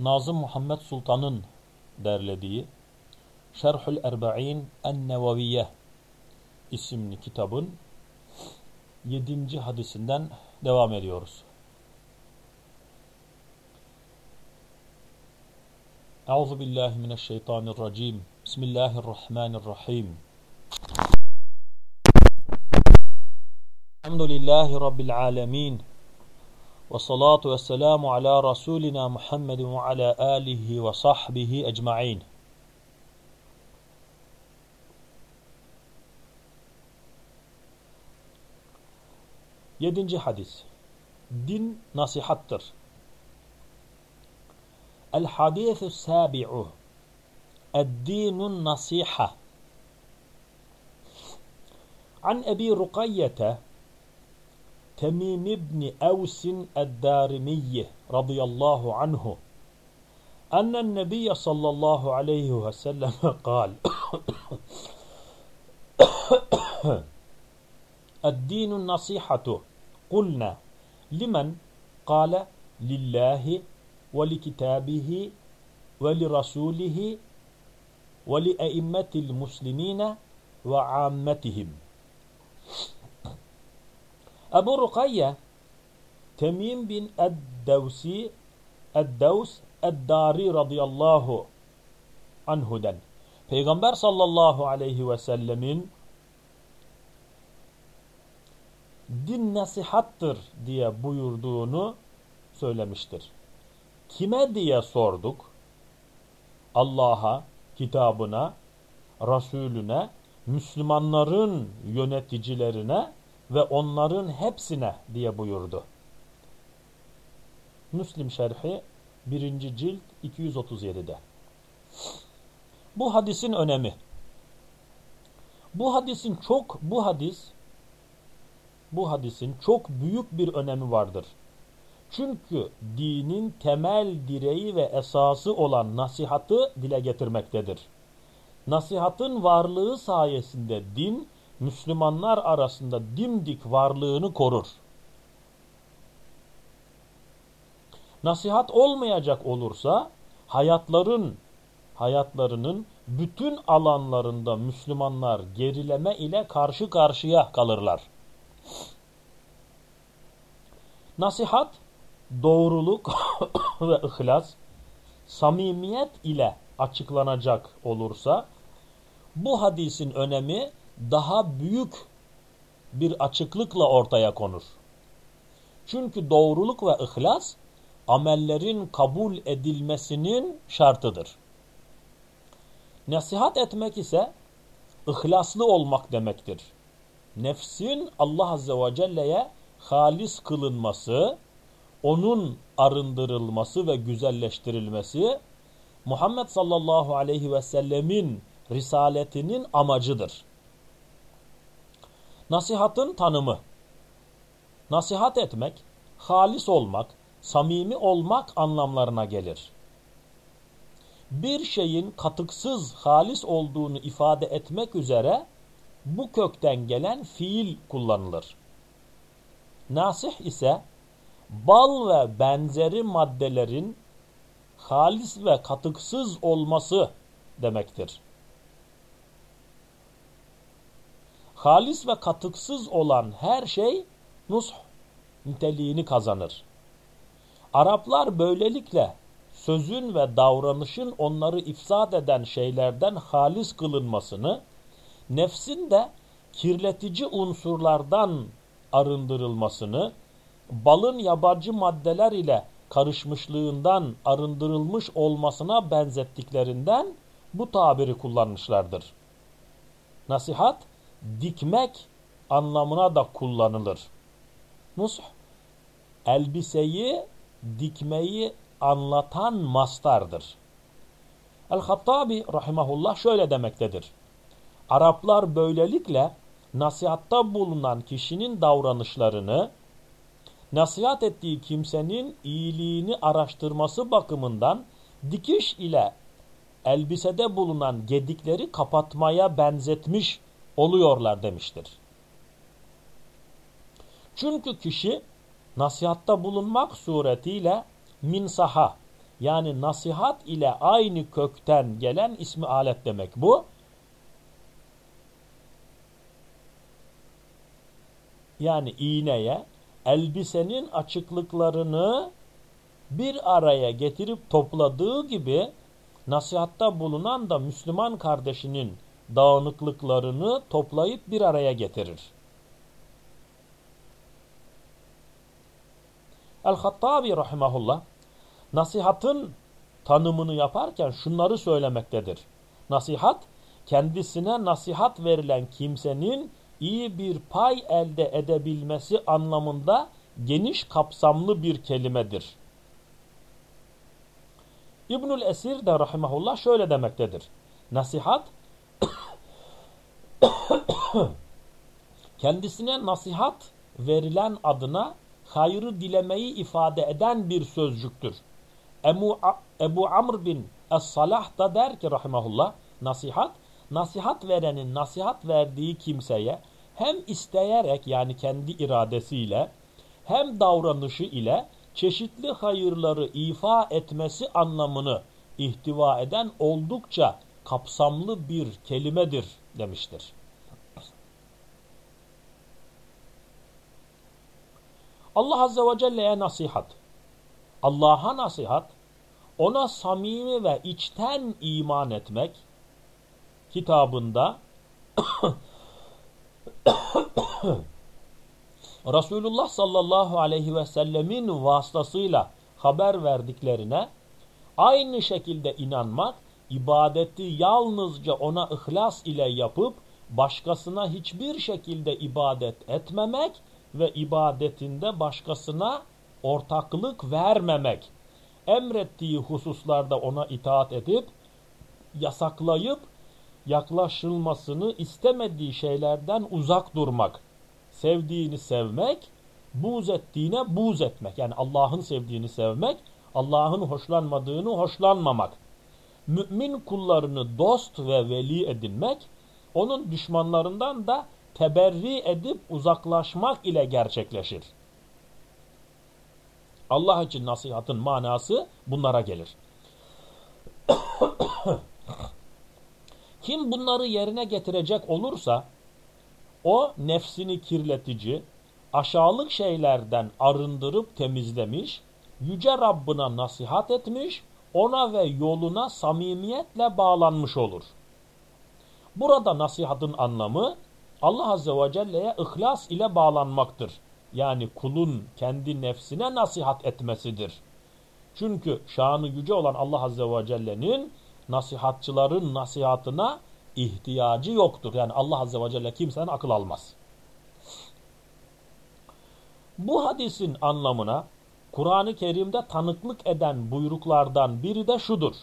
Nazım Muhammed Sultan'ın derlediği Şerhül Erba'in En-Nevaviye isimli kitabın 7. hadisinden devam ediyoruz. Euzu billahi mineşşeytanirracim. Bismillahirrahmanirrahim. Elhamdülillahi rabbil alamin. Ve salatu ve selamu ala rasulina Muhammedin ve ala alihi ve sahbihi ecmaîn. Yedinci hadis. Din nasihattır. El hadithü sabi'u. Eddinun nasiha. An Ebi Rukayyete تميم بن أوس الدارمي رضي الله عنه أن النبي صلى الله عليه وسلم قال الدين النصيحة. قلنا لمن؟ قال لله ولكتابه ولرسوله ولأئمة المسلمين وعامتهم. Ebu Rukayye Temim bin Eddevsi Eddevs Eddari radıyallahu anhu'den Peygamber sallallahu aleyhi ve sellemin din nasihattır diye buyurduğunu söylemiştir. Kime diye sorduk? Allah'a, kitabına, Resulüne, Müslümanların yöneticilerine ve onların hepsine diye buyurdu. Müslim Şerhi 1. cilt 237'de. Bu hadisin önemi. Bu hadisin çok bu hadis bu hadisin çok büyük bir önemi vardır. Çünkü dinin temel direği ve esası olan nasihatı dile getirmektedir. Nasihatın varlığı sayesinde din Müslümanlar arasında dimdik varlığını korur. Nasihat olmayacak olursa hayatların hayatlarının bütün alanlarında Müslümanlar gerileme ile karşı karşıya kalırlar. Nasihat, doğruluk ve ihlas, samimiyet ile açıklanacak olursa bu hadisin önemi daha büyük bir açıklıkla ortaya konur. Çünkü doğruluk ve ihlas amellerin kabul edilmesinin şartıdır. Nasihat etmek ise ihlaslı olmak demektir. Nefsin Allah Azze ve Celle'ye halis kılınması, onun arındırılması ve güzelleştirilmesi Muhammed sallallahu aleyhi ve sellemin risaletinin amacıdır. Nasihatın tanımı. Nasihat etmek, halis olmak, samimi olmak anlamlarına gelir. Bir şeyin katıksız, halis olduğunu ifade etmek üzere bu kökten gelen fiil kullanılır. Nasih ise bal ve benzeri maddelerin halis ve katıksız olması demektir. Halis ve katıksız olan her şey nush niteliğini kazanır. Araplar böylelikle sözün ve davranışın onları ifsad eden şeylerden halis kılınmasını, nefsin de kirletici unsurlardan arındırılmasını, balın yabancı maddeler ile karışmışlığından arındırılmış olmasına benzettiklerinden bu tabiri kullanmışlardır. Nasihat, dikmek anlamına da kullanılır. Nush, elbiseyi dikmeyi anlatan mastardır. El-Hattabi rahimahullah şöyle demektedir. Araplar böylelikle nasihatta bulunan kişinin davranışlarını, nasihat ettiği kimsenin iyiliğini araştırması bakımından dikiş ile elbisede bulunan gedikleri kapatmaya benzetmiş oluyorlar demiştir. Çünkü kişi nasihatta bulunmak suretiyle minsaha Yani nasihat ile aynı kökten gelen ismi alet demek bu. Yani iğneye elbisenin açıklıklarını bir araya getirip topladığı gibi nasihatta bulunan da Müslüman kardeşinin dağınıklıklarını toplayıp bir araya getirir. El-Hattabi rahimahullah nasihatın tanımını yaparken şunları söylemektedir. Nasihat, kendisine nasihat verilen kimsenin iyi bir pay elde edebilmesi anlamında geniş kapsamlı bir kelimedir. İbnül Esir de rahimahullah şöyle demektedir. Nasihat, kendisine nasihat verilen adına hayrı dilemeyi ifade eden bir sözcüktür. Ebu, Ebu Amr bin Es-Salah da der ki rahimahullah nasihat, nasihat verenin nasihat verdiği kimseye hem isteyerek yani kendi iradesiyle hem davranışı ile çeşitli hayırları ifa etmesi anlamını ihtiva eden oldukça kapsamlı bir kelimedir demiştir. Allah Azze ve Celle'ye nasihat. Allah'a nasihat, ona samimi ve içten iman etmek kitabında Resulullah sallallahu aleyhi ve sellemin vasıtasıyla haber verdiklerine aynı şekilde inanmak, ibadeti yalnızca ona ihlas ile yapıp başkasına hiçbir şekilde ibadet etmemek ve ibadetinde başkasına ortaklık vermemek, emrettiği hususlarda ona itaat edip, yasaklayıp, yaklaşılmasını istemediği şeylerden uzak durmak, sevdiğini sevmek, buz ettiğine buz etmek. Yani Allah'ın sevdiğini sevmek, Allah'ın hoşlanmadığını hoşlanmamak. Mümin kullarını dost ve veli edinmek, onun düşmanlarından da teberri edip uzaklaşmak ile gerçekleşir. Allah için nasihatın manası bunlara gelir. Kim bunları yerine getirecek olursa o nefsini kirletici, aşağılık şeylerden arındırıp temizlemiş, yüce Rabbına nasihat etmiş, ona ve yoluna samimiyetle bağlanmış olur. Burada nasihatın anlamı Allah Azze ve Celle'ye ihlas ile bağlanmaktır. Yani kulun kendi nefsine nasihat etmesidir. Çünkü şanı yüce olan Allah Azze ve Celle'nin nasihatçıların nasihatına ihtiyacı yoktur. Yani Allah Azze ve Celle kimsenin akıl almaz. Bu hadisin anlamına Kur'an-ı Kerim'de tanıklık eden buyruklardan biri de şudur.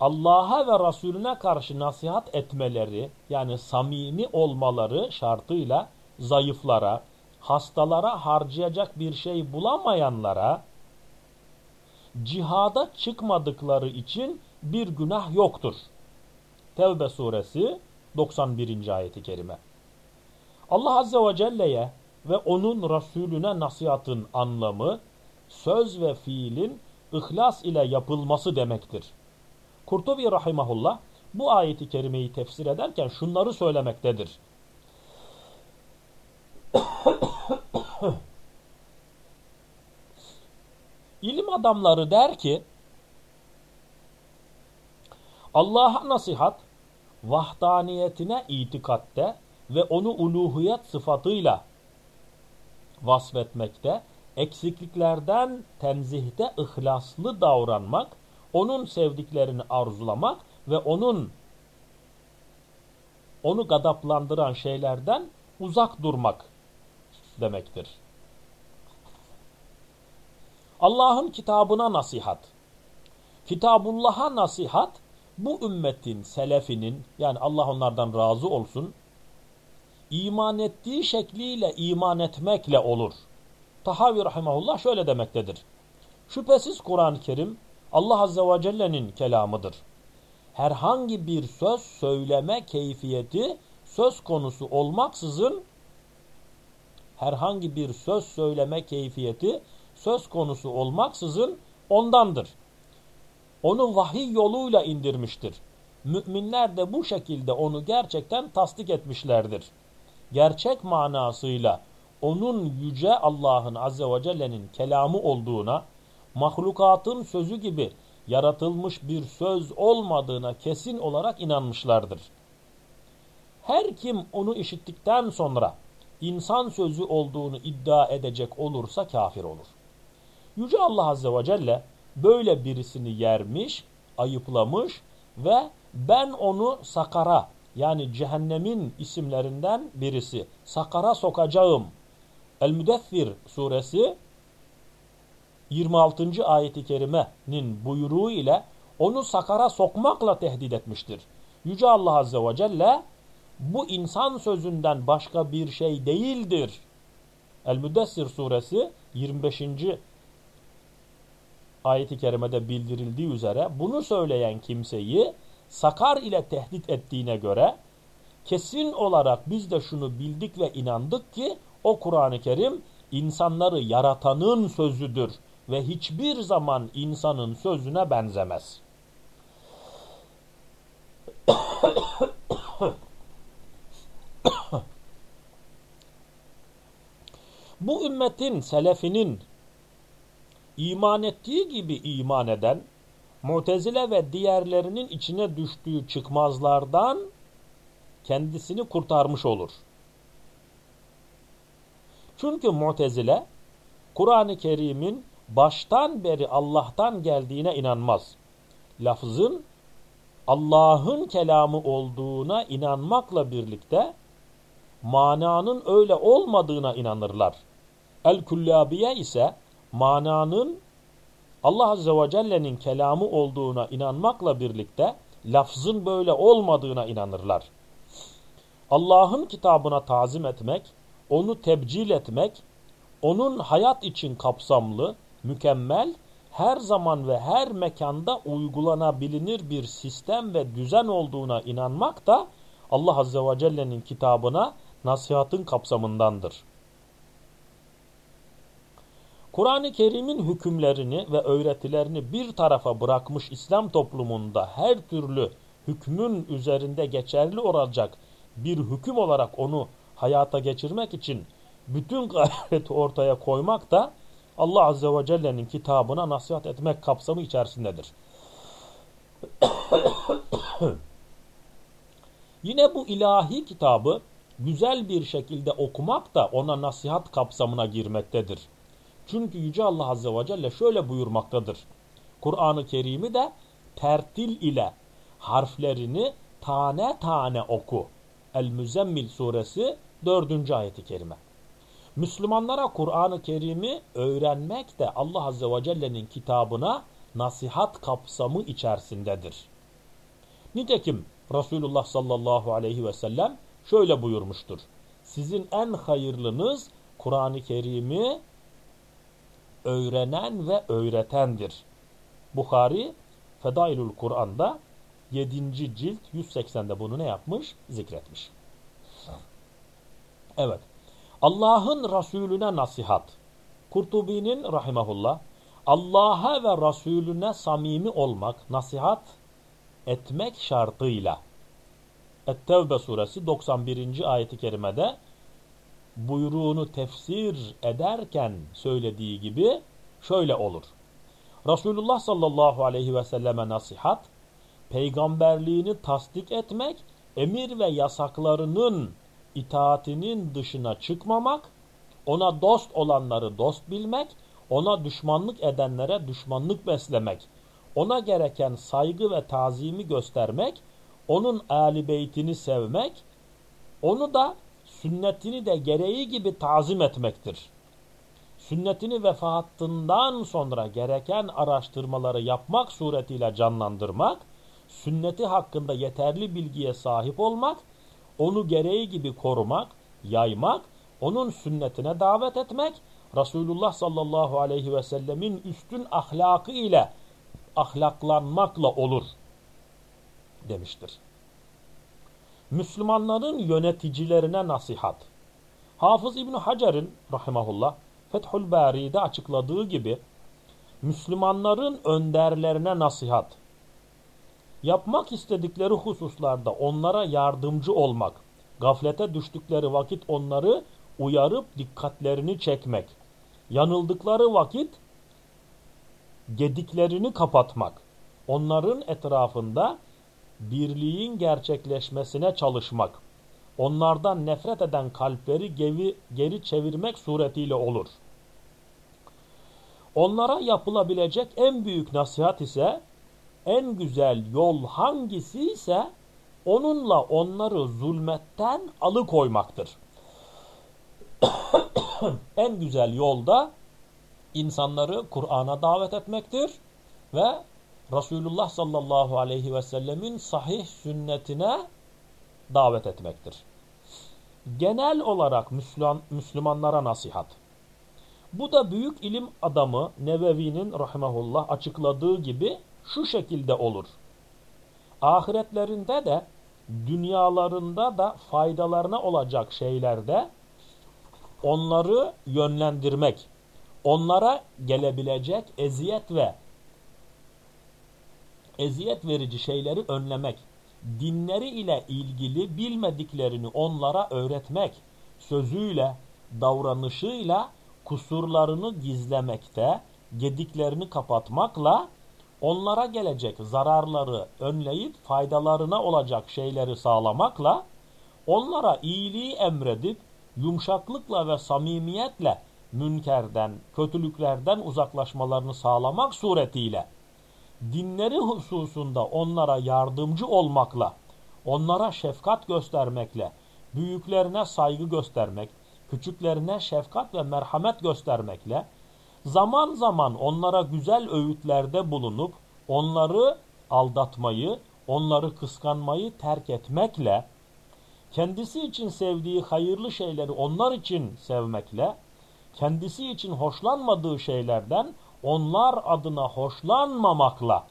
Allah'a ve Resulüne karşı nasihat etmeleri yani samimi olmaları şartıyla zayıflara, hastalara harcayacak bir şey bulamayanlara cihada çıkmadıkları için bir günah yoktur. Tevbe suresi 91. ayeti kerime. Allah Azze ve Celle'ye ve onun Resulüne nasihatın anlamı söz ve fiilin ihlas ile yapılması demektir. Kurtubi rahimahullah bu ayeti kerimeyi tefsir ederken şunları söylemektedir. İlim adamları der ki Allah'a nasihat vahdaniyetine itikatte ve onu uluhiyet sıfatıyla vasfetmekte, eksikliklerden tenzihte ihlaslı davranmak, onun sevdiklerini arzulamak ve onun onu gadaplandıran şeylerden uzak durmak demektir. Allah'ın kitabına nasihat. Kitabullah'a nasihat bu ümmetin selefinin yani Allah onlardan razı olsun iman ettiği şekliyle iman etmekle olur. Tahavi rahimahullah şöyle demektedir. Şüphesiz Kur'an-ı Kerim Allah Azze ve Celle'nin kelamıdır. Herhangi bir söz söyleme keyfiyeti söz konusu olmaksızın herhangi bir söz söyleme keyfiyeti söz konusu olmaksızın ondandır. onu vahiy yoluyla indirmiştir. Müminler de bu şekilde onu gerçekten tasdik etmişlerdir. Gerçek manasıyla onun yüce Allah'ın Azze ve Celle'nin kelamı olduğuna, mahlukatın sözü gibi yaratılmış bir söz olmadığına kesin olarak inanmışlardır. Her kim onu işittikten sonra insan sözü olduğunu iddia edecek olursa kafir olur. Yüce Allah Azze ve Celle böyle birisini yermiş, ayıplamış ve ben onu sakara yani cehennemin isimlerinden birisi sakara sokacağım. El-Müdeffir suresi 26. ayeti kerimenin buyruğu ile onu sakara sokmakla tehdit etmiştir. Yüce Allah Azze ve Celle bu insan sözünden başka bir şey değildir. El-Müddessir suresi 25. ayeti kerimede bildirildiği üzere bunu söyleyen kimseyi sakar ile tehdit ettiğine göre kesin olarak biz de şunu bildik ve inandık ki o Kur'an-ı Kerim insanları yaratanın sözüdür ve hiçbir zaman insanın sözüne benzemez. Bu ümmetin selefinin iman ettiği gibi iman eden Mutezile ve diğerlerinin içine düştüğü çıkmazlardan kendisini kurtarmış olur. Çünkü Mutezile Kur'an-ı Kerim'in baştan beri Allah'tan geldiğine inanmaz. Lafzın Allah'ın kelamı olduğuna inanmakla birlikte mananın öyle olmadığına inanırlar. El-Kullabiye ise mananın Allah Azze ve Celle'nin kelamı olduğuna inanmakla birlikte lafzın böyle olmadığına inanırlar. Allah'ın kitabına tazim etmek, onu tebcil etmek, onun hayat için kapsamlı, mükemmel, her zaman ve her mekanda uygulanabilir bir sistem ve düzen olduğuna inanmak da Allah Azze ve Celle'nin kitabına nasihatın kapsamındandır. Kur'an-ı Kerim'in hükümlerini ve öğretilerini bir tarafa bırakmış İslam toplumunda her türlü hükmün üzerinde geçerli olacak bir hüküm olarak onu hayata geçirmek için bütün gayreti ortaya koymak da Allah Azze ve Celle'nin kitabına nasihat etmek kapsamı içerisindedir. Yine bu ilahi kitabı güzel bir şekilde okumak da ona nasihat kapsamına girmektedir. Çünkü Yüce Allah Azze ve Celle şöyle buyurmaktadır. Kur'an-ı Kerim'i de tertil ile harflerini tane tane oku. El-Müzzemmil suresi 4. ayeti kerime. Müslümanlara Kur'an-ı Kerim'i öğrenmek de Allah Azze ve Celle'nin kitabına nasihat kapsamı içerisindedir. Nitekim Resulullah sallallahu aleyhi ve sellem şöyle buyurmuştur. Sizin en hayırlınız Kur'an-ı Kerim'i öğrenen ve öğretendir. Bukhari Fedailül Kur'an'da 7. cilt 180'de bunu ne yapmış? Zikretmiş. Evet. Allah'ın Resulüne nasihat. Kurtubi'nin rahimahullah Allah'a ve Resulüne samimi olmak, nasihat etmek şartıyla Et-Tevbe suresi 91. ayeti kerimede buyruğunu tefsir ederken söylediği gibi şöyle olur. Resulullah sallallahu aleyhi ve selleme nasihat, peygamberliğini tasdik etmek, emir ve yasaklarının itaatinin dışına çıkmamak, ona dost olanları dost bilmek, ona düşmanlık edenlere düşmanlık beslemek, ona gereken saygı ve tazimi göstermek, onun âli beytini sevmek, onu da sünnetini de gereği gibi tazim etmektir. Sünnetini vefatından sonra gereken araştırmaları yapmak suretiyle canlandırmak, sünneti hakkında yeterli bilgiye sahip olmak, onu gereği gibi korumak, yaymak, onun sünnetine davet etmek, Resulullah sallallahu aleyhi ve sellemin üstün ahlakı ile ahlaklanmakla olur demiştir. Müslümanların yöneticilerine nasihat. Hafız İbn Hacer'in rahimahullah Fethül Bari'de açıkladığı gibi Müslümanların önderlerine nasihat. Yapmak istedikleri hususlarda onlara yardımcı olmak. Gaflete düştükleri vakit onları uyarıp dikkatlerini çekmek. Yanıldıkları vakit gediklerini kapatmak. Onların etrafında birliğin gerçekleşmesine çalışmak. Onlardan nefret eden kalpleri geri, çevirmek suretiyle olur. Onlara yapılabilecek en büyük nasihat ise en güzel yol hangisi ise onunla onları zulmetten alıkoymaktır. en güzel yolda insanları Kur'an'a davet etmektir ve Resulullah sallallahu aleyhi ve sellemin sahih sünnetine davet etmektir. Genel olarak Müslüman, Müslümanlara nasihat. Bu da büyük ilim adamı Nevevi'nin rahimahullah açıkladığı gibi şu şekilde olur. Ahiretlerinde de dünyalarında da faydalarına olacak şeylerde onları yönlendirmek, onlara gelebilecek eziyet ve eziyet verici şeyleri önlemek, dinleri ile ilgili bilmediklerini onlara öğretmek, sözüyle, davranışıyla kusurlarını gizlemekte, gediklerini kapatmakla onlara gelecek zararları önleyip faydalarına olacak şeyleri sağlamakla onlara iyiliği emredip yumuşaklıkla ve samimiyetle münkerden, kötülüklerden uzaklaşmalarını sağlamak suretiyle dinleri hususunda onlara yardımcı olmakla, onlara şefkat göstermekle, büyüklerine saygı göstermek, küçüklerine şefkat ve merhamet göstermekle, zaman zaman onlara güzel öğütlerde bulunup, onları aldatmayı, onları kıskanmayı terk etmekle, kendisi için sevdiği hayırlı şeyleri onlar için sevmekle, kendisi için hoşlanmadığı şeylerden onlar adına hoşlanmamakla,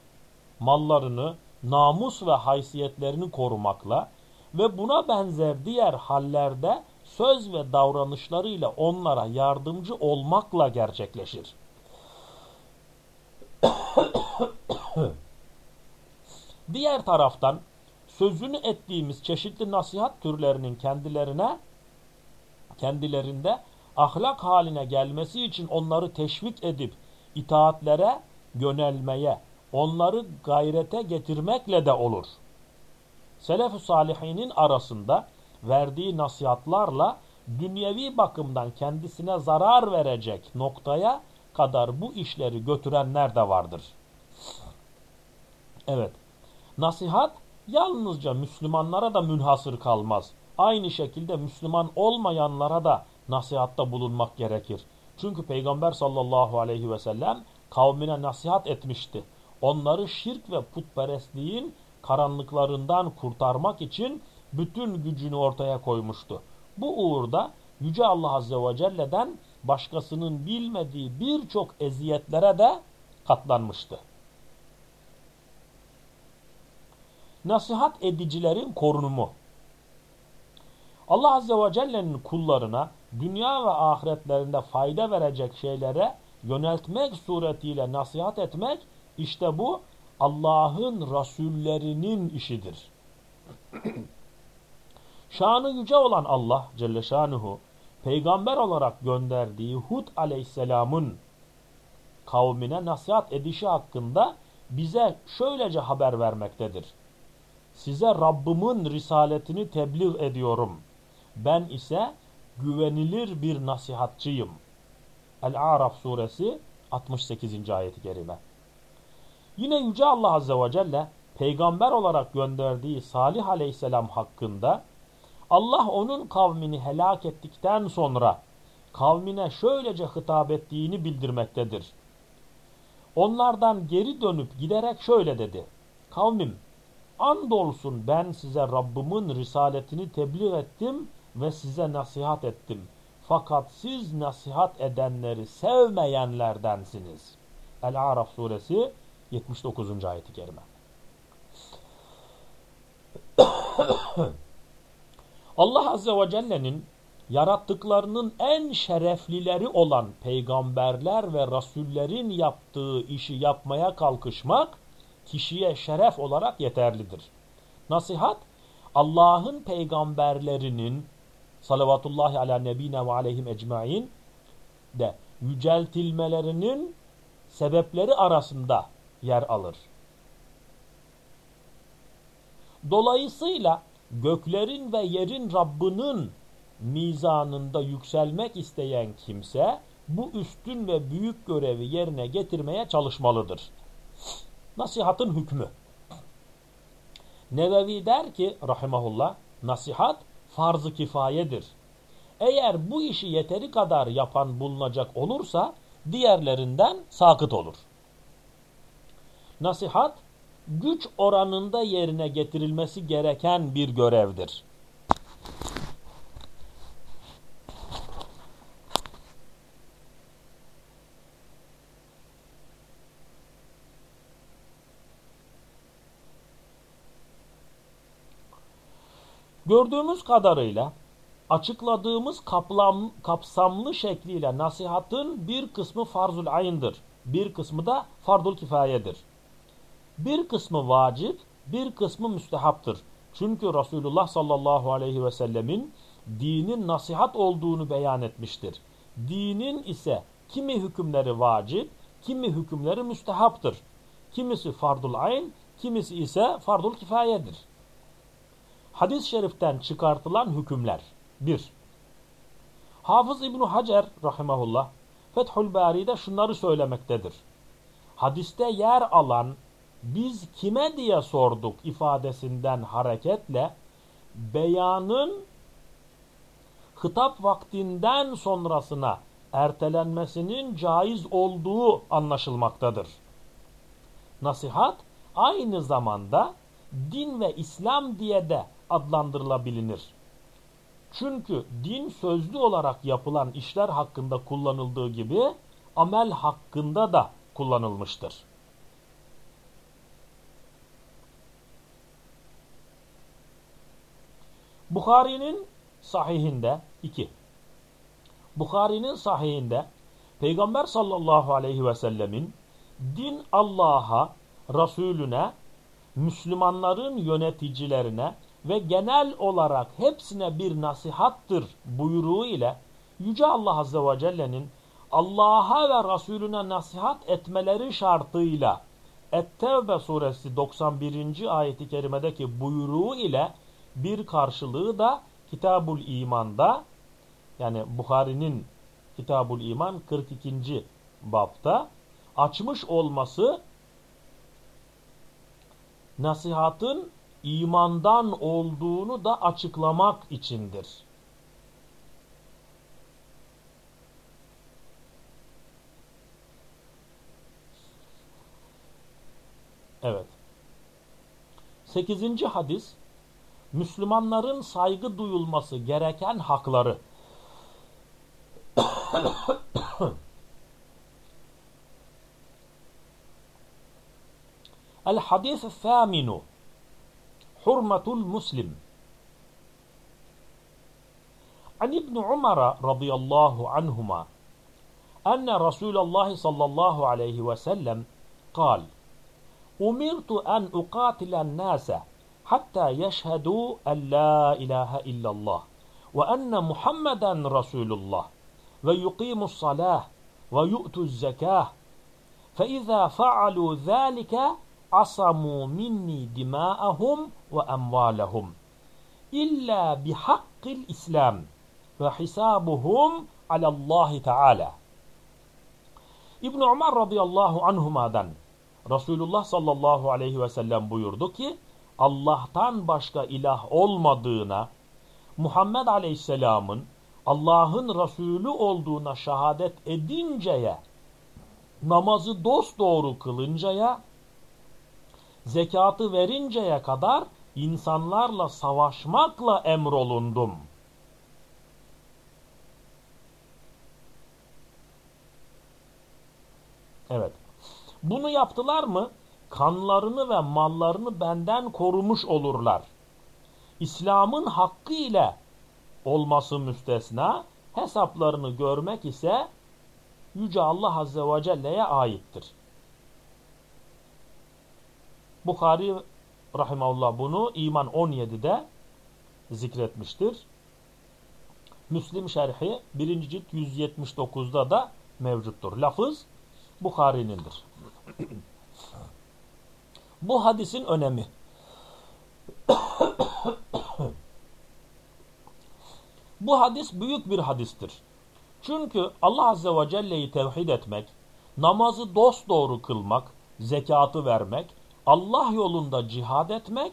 mallarını, namus ve haysiyetlerini korumakla ve buna benzer diğer hallerde söz ve davranışlarıyla onlara yardımcı olmakla gerçekleşir. Diğer taraftan sözünü ettiğimiz çeşitli nasihat türlerinin kendilerine kendilerinde ahlak haline gelmesi için onları teşvik edip itaatlere yönelmeye, onları gayrete getirmekle de olur. Selef-ü salihinin arasında verdiği nasihatlarla dünyevi bakımdan kendisine zarar verecek noktaya kadar bu işleri götürenler de vardır. Evet, nasihat yalnızca Müslümanlara da münhasır kalmaz. Aynı şekilde Müslüman olmayanlara da nasihatta bulunmak gerekir. Çünkü Peygamber sallallahu aleyhi ve sellem kavmine nasihat etmişti. Onları şirk ve putperestliğin karanlıklarından kurtarmak için bütün gücünü ortaya koymuştu. Bu uğurda Yüce Allah Azze ve Celle'den başkasının bilmediği birçok eziyetlere de katlanmıştı. Nasihat edicilerin korunumu Allah Azze ve Celle'nin kullarına dünya ve ahiretlerinde fayda verecek şeylere yöneltmek suretiyle nasihat etmek işte bu Allah'ın Rasullerinin işidir. Şanı yüce olan Allah Celle Şanuhu peygamber olarak gönderdiği Hud aleyhisselamın kavmine nasihat edişi hakkında bize şöylece haber vermektedir. Size Rabbimin risaletini tebliğ ediyorum. Ben ise güvenilir bir nasihatçıyım. El-Araf suresi 68. ayeti kerime. Yine Yüce Allah Azze ve Celle peygamber olarak gönderdiği Salih Aleyhisselam hakkında Allah onun kavmini helak ettikten sonra kavmine şöylece hitap ettiğini bildirmektedir. Onlardan geri dönüp giderek şöyle dedi. Kavmim andolsun ben size Rabbimin risaletini tebliğ ettim ve size nasihat ettim. Fakat siz nasihat edenleri sevmeyenlerdensiniz. El-Araf suresi 79. ayeti kerime. Allah Azze ve Celle'nin yarattıklarının en şereflileri olan peygamberler ve rasullerin yaptığı işi yapmaya kalkışmak kişiye şeref olarak yeterlidir. Nasihat Allah'ın peygamberlerinin salavatullahi ala nebine ve aleyhim ecmain de yüceltilmelerinin sebepleri arasında yer alır. Dolayısıyla göklerin ve yerin Rabbinin mizanında yükselmek isteyen kimse bu üstün ve büyük görevi yerine getirmeye çalışmalıdır. Nasihatın hükmü. Nevevi der ki rahimahullah nasihat farz-ı kifayedir. Eğer bu işi yeteri kadar yapan bulunacak olursa diğerlerinden sakıt olur. Nasihat güç oranında yerine getirilmesi gereken bir görevdir. Gördüğümüz kadarıyla açıkladığımız kaplam, kapsamlı şekliyle nasihatın bir kısmı farzul ayındır. Bir kısmı da fardul kifayedir. Bir kısmı vacip, bir kısmı müstehaptır. Çünkü Resulullah sallallahu aleyhi ve sellemin dinin nasihat olduğunu beyan etmiştir. Dinin ise kimi hükümleri vacip, kimi hükümleri müstehaptır. Kimisi fardul ayn, kimisi ise fardul kifayedir. Hadis-i şeriften çıkartılan hükümler. 1. Hafız İbn Hacer rahimahullah Fethül Bari'de şunları söylemektedir. Hadiste yer alan biz kime diye sorduk ifadesinden hareketle beyanın hitap vaktinden sonrasına ertelenmesinin caiz olduğu anlaşılmaktadır. Nasihat aynı zamanda din ve İslam diye de adlandırılabilir. Çünkü din sözlü olarak yapılan işler hakkında kullanıldığı gibi amel hakkında da kullanılmıştır. Bukhari'nin sahihinde 2. Bukhari'nin sahihinde Peygamber sallallahu aleyhi ve sellemin din Allah'a, Resulüne, Müslümanların yöneticilerine ve genel olarak hepsine bir nasihattır buyruğu ile Yüce Allah Azze ve Celle'nin Allah'a ve Resulüne nasihat etmeleri şartıyla Et-Tevbe suresi 91. ayeti kerimedeki buyruğu ile bir karşılığı da Kitabul İman'da yani Bukhari'nin Kitabul İman 42. bapta açmış olması nasihatın imandan olduğunu da açıklamak içindir. Evet. Sekizinci hadis Müslümanların saygı duyulması gereken hakları. El hadis thaminu Hurmatul Muslim عن ابن عمر رضي الله عنهما أن رسول الله صلى الله عليه وسلم قال أمرت أن أقاتل الناس حتى يشهدوا أن لا إله إلا الله وأن محمدا رسول الله ويقيموا الصلاة ويؤتوا الزكاة. فإذا فعلوا ذلك عصموا مني دماءهم وأموالهم إلا بحق الإسلام وحسابهم على الله تعالى. İbn Ömer radıyallahu anhuma'dan Resulullah sallallahu aleyhi ve sellem buyurdu ki Allah'tan başka ilah olmadığına, Muhammed Aleyhisselam'ın Allah'ın Resulü olduğuna şehadet edinceye, namazı dosdoğru kılıncaya, zekatı verinceye kadar insanlarla savaşmakla emrolundum. Evet. Bunu yaptılar mı? Kanlarını ve mallarını benden korumuş olurlar. İslam'ın hakkı ile olması müstesna, hesaplarını görmek ise Yüce Allah Azze ve Celle'ye aittir. Bukhari Rahimahullah bunu İman 17'de zikretmiştir. Müslim şerhi 1. cilt 179'da da mevcuttur. Lafız Bukhari'nindir. Bu hadisin önemi. Bu hadis büyük bir hadistir. Çünkü Allah Azze ve Celle'yi tevhid etmek, namazı dosdoğru kılmak, zekatı vermek, Allah yolunda cihad etmek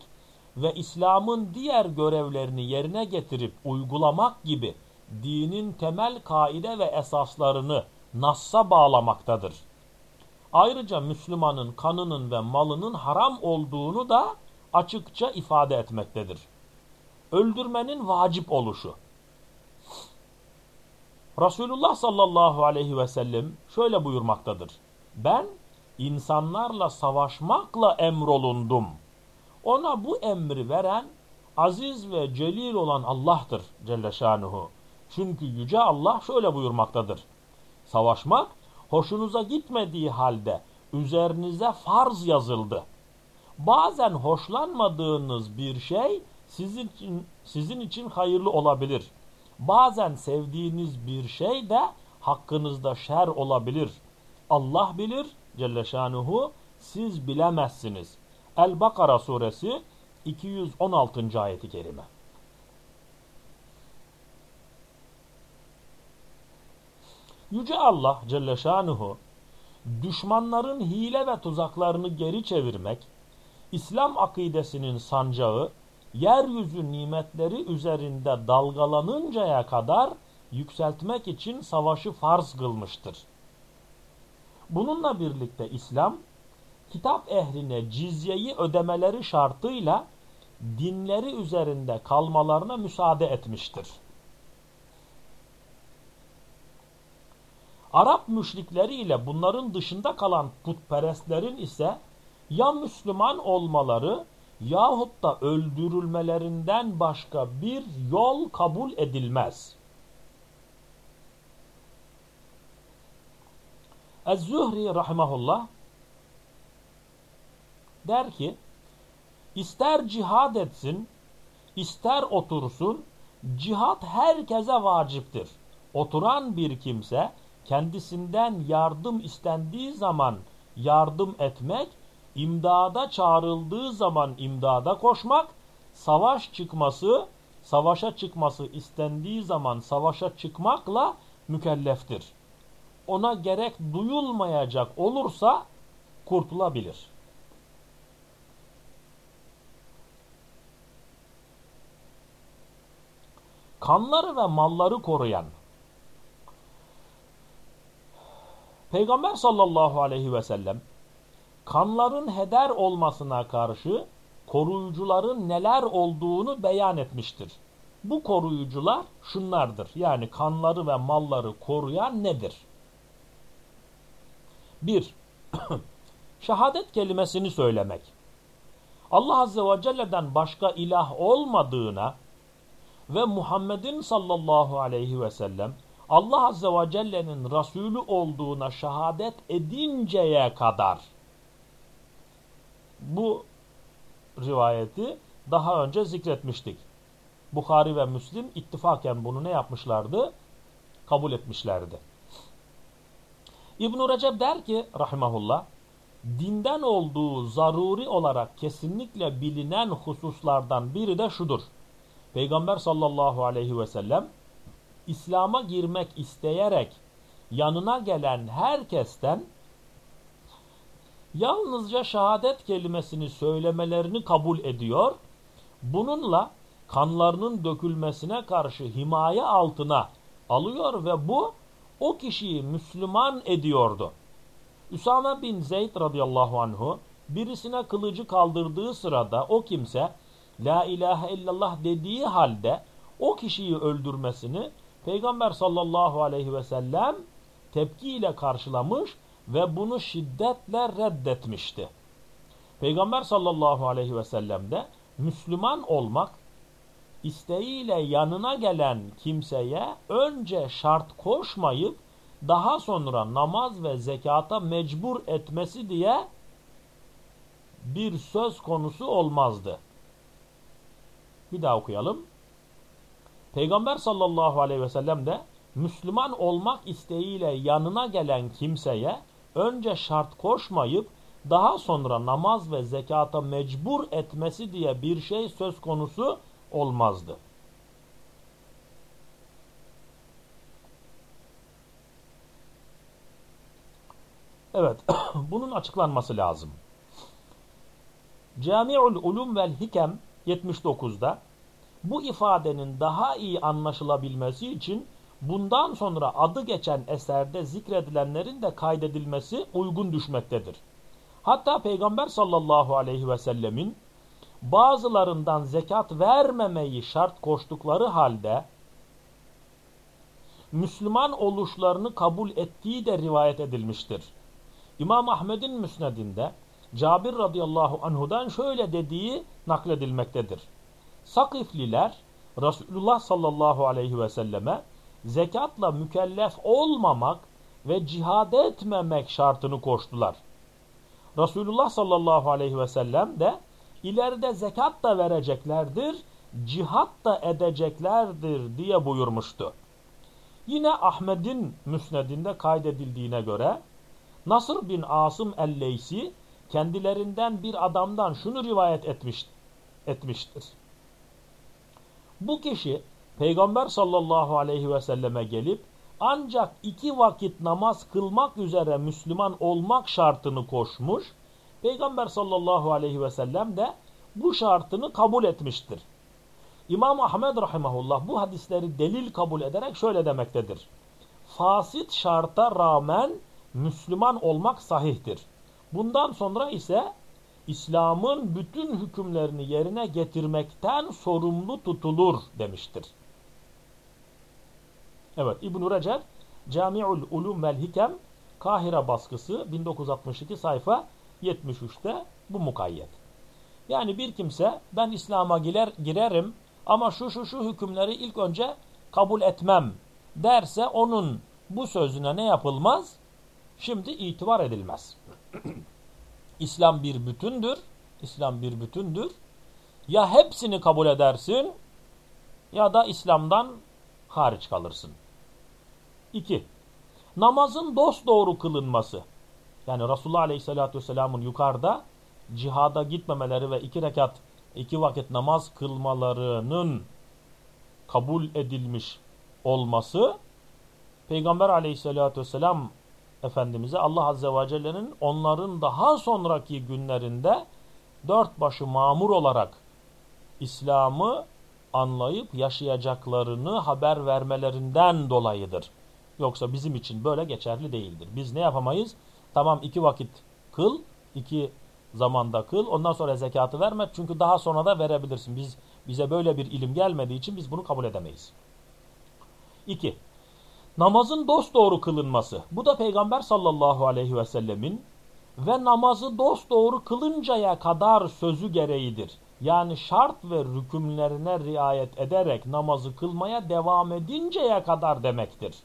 ve İslam'ın diğer görevlerini yerine getirip uygulamak gibi dinin temel kaide ve esaslarını Nass'a bağlamaktadır. Ayrıca Müslümanın kanının ve malının haram olduğunu da açıkça ifade etmektedir. Öldürmenin vacip oluşu. Resulullah sallallahu aleyhi ve sellem şöyle buyurmaktadır. Ben insanlarla savaşmakla emrolundum. Ona bu emri veren aziz ve celil olan Allah'tır Celle Şanuhu. Çünkü Yüce Allah şöyle buyurmaktadır. Savaşmak hoşunuza gitmediği halde üzerinize farz yazıldı. Bazen hoşlanmadığınız bir şey sizin için, sizin için hayırlı olabilir. Bazen sevdiğiniz bir şey de hakkınızda şer olabilir. Allah bilir Celle Şanuhu siz bilemezsiniz. El-Bakara suresi 216. ayeti kerime. Yüce Allah Celle Şanuhu düşmanların hile ve tuzaklarını geri çevirmek, İslam akidesinin sancağı, yeryüzü nimetleri üzerinde dalgalanıncaya kadar yükseltmek için savaşı farz kılmıştır. Bununla birlikte İslam, kitap ehline cizyeyi ödemeleri şartıyla dinleri üzerinde kalmalarına müsaade etmiştir. Arap müşrikleri ile bunların dışında kalan putperestlerin ise ya Müslüman olmaları yahut da öldürülmelerinden başka bir yol kabul edilmez. Ez-Zühri rahimahullah der ki ister cihad etsin ister otursun cihat herkese vaciptir. Oturan bir kimse kendisinden yardım istendiği zaman yardım etmek, imdada çağrıldığı zaman imdada koşmak, savaş çıkması, savaşa çıkması istendiği zaman savaşa çıkmakla mükelleftir. Ona gerek duyulmayacak olursa kurtulabilir. Kanları ve malları koruyan Peygamber sallallahu aleyhi ve sellem kanların heder olmasına karşı koruyucuların neler olduğunu beyan etmiştir. Bu koruyucular şunlardır. Yani kanları ve malları koruyan nedir? 1. Şehadet kelimesini söylemek. Allah Azze ve Celle'den başka ilah olmadığına ve Muhammed'in sallallahu aleyhi ve sellem Allah Azze ve Celle'nin Resulü olduğuna şehadet edinceye kadar bu rivayeti daha önce zikretmiştik. Bukhari ve Müslim ittifaken bunu ne yapmışlardı? Kabul etmişlerdi. İbn-i Recep der ki rahimahullah dinden olduğu zaruri olarak kesinlikle bilinen hususlardan biri de şudur. Peygamber sallallahu aleyhi ve sellem İslam'a girmek isteyerek yanına gelen herkesten yalnızca şehadet kelimesini söylemelerini kabul ediyor. Bununla kanlarının dökülmesine karşı himaye altına alıyor ve bu o kişiyi Müslüman ediyordu. Üsame bin Zeyd radıyallahu anhu birisine kılıcı kaldırdığı sırada o kimse La ilahe illallah dediği halde o kişiyi öldürmesini Peygamber sallallahu aleyhi ve sellem tepkiyle karşılamış ve bunu şiddetle reddetmişti. Peygamber sallallahu aleyhi ve sellem de Müslüman olmak isteğiyle yanına gelen kimseye önce şart koşmayıp daha sonra namaz ve zekata mecbur etmesi diye bir söz konusu olmazdı. Bir daha okuyalım. Peygamber sallallahu aleyhi ve sellem de Müslüman olmak isteğiyle yanına gelen kimseye önce şart koşmayıp daha sonra namaz ve zekata mecbur etmesi diye bir şey söz konusu olmazdı. Evet, bunun açıklanması lazım. Cami'ul Ulum vel Hikem 79'da bu ifadenin daha iyi anlaşılabilmesi için bundan sonra adı geçen eserde zikredilenlerin de kaydedilmesi uygun düşmektedir. Hatta Peygamber sallallahu aleyhi ve sellemin bazılarından zekat vermemeyi şart koştukları halde Müslüman oluşlarını kabul ettiği de rivayet edilmiştir. İmam Ahmed'in müsnedinde Cabir radıyallahu anhudan şöyle dediği nakledilmektedir. Sakifliler Resulullah sallallahu aleyhi ve selleme zekatla mükellef olmamak ve cihad etmemek şartını koştular. Resulullah sallallahu aleyhi ve sellem de ileride zekat da vereceklerdir, cihat da edeceklerdir diye buyurmuştu. Yine Ahmet'in müsnedinde kaydedildiğine göre Nasır bin Asım el-Leysi kendilerinden bir adamdan şunu rivayet etmiş, etmiştir. Bu kişi Peygamber sallallahu aleyhi ve selleme gelip ancak iki vakit namaz kılmak üzere Müslüman olmak şartını koşmuş. Peygamber sallallahu aleyhi ve sellem de bu şartını kabul etmiştir. İmam Ahmed rahimahullah bu hadisleri delil kabul ederek şöyle demektedir. Fasit şarta rağmen Müslüman olmak sahihtir. Bundan sonra ise İslam'ın bütün hükümlerini yerine getirmekten sorumlu tutulur demiştir. Evet İbn-i Recep Cami'ul Ulum vel Hikem Kahire baskısı 1962 sayfa 73'te bu mukayyet. Yani bir kimse ben İslam'a girer, girerim ama şu şu şu hükümleri ilk önce kabul etmem derse onun bu sözüne ne yapılmaz? Şimdi itibar edilmez. İslam bir bütündür. İslam bir bütündür. Ya hepsini kabul edersin ya da İslam'dan hariç kalırsın. 2. Namazın dosdoğru kılınması. Yani Resulullah Aleyhisselatü Vesselam'ın yukarıda cihada gitmemeleri ve iki rekat, iki vakit namaz kılmalarının kabul edilmiş olması Peygamber Aleyhisselatü Vesselam Efendimiz'e Allah Azze ve Celle'nin onların daha sonraki günlerinde dört başı mamur olarak İslam'ı anlayıp yaşayacaklarını haber vermelerinden dolayıdır. Yoksa bizim için böyle geçerli değildir. Biz ne yapamayız? Tamam iki vakit kıl, iki zamanda kıl, ondan sonra zekatı verme. Çünkü daha sonra da verebilirsin. Biz Bize böyle bir ilim gelmediği için biz bunu kabul edemeyiz. İki, namazın dosdoğru kılınması. Bu da Peygamber sallallahu aleyhi ve sellemin ve namazı dosdoğru kılıncaya kadar sözü gereğidir. Yani şart ve rükümlerine riayet ederek namazı kılmaya devam edinceye kadar demektir.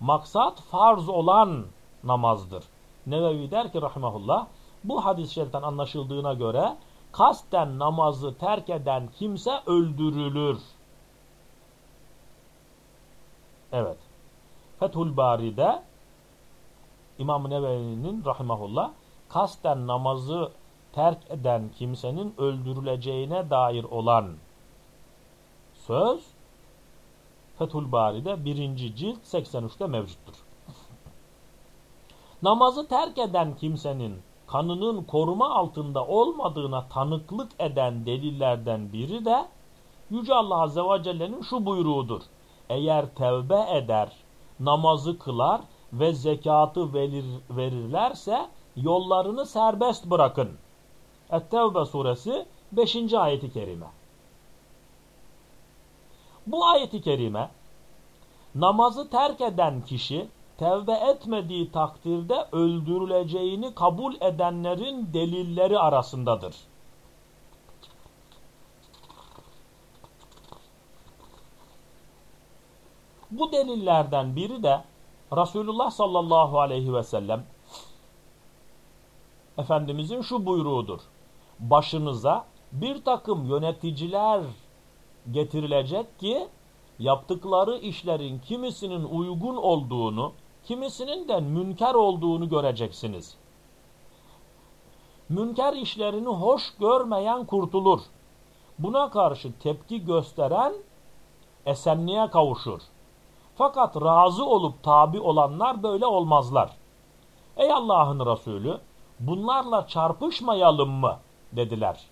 Maksat farz olan namazdır. Nevevi der ki rahimahullah bu hadis-i şeriften anlaşıldığına göre kasten namazı terk eden kimse öldürülür. Evet. Fethül Bari'de İmam Nevevi'nin rahimahullah kasten namazı terk eden kimsenin öldürüleceğine dair olan söz Fethül Bari'de 1. cilt 83'te mevcuttur. Namazı terk eden kimsenin kanının koruma altında olmadığına tanıklık eden delillerden biri de Yüce Allah Azze ve Celle'nin şu buyruğudur. Eğer tevbe eder, namazı kılar ve zekatı verir, verirlerse yollarını serbest bırakın. Et-Tevbe suresi 5. ayeti kerime. Bu ayeti kerime namazı terk eden kişi tevbe etmediği takdirde öldürüleceğini kabul edenlerin delilleri arasındadır. Bu delillerden biri de Resulullah sallallahu aleyhi ve sellem Efendimizin şu buyruğudur. Başınıza bir takım yöneticiler getirilecek ki yaptıkları işlerin kimisinin uygun olduğunu, kimisinin de münker olduğunu göreceksiniz. Münker işlerini hoş görmeyen kurtulur. Buna karşı tepki gösteren esenliğe kavuşur. Fakat razı olup tabi olanlar böyle olmazlar. Ey Allah'ın Resulü bunlarla çarpışmayalım mı dediler.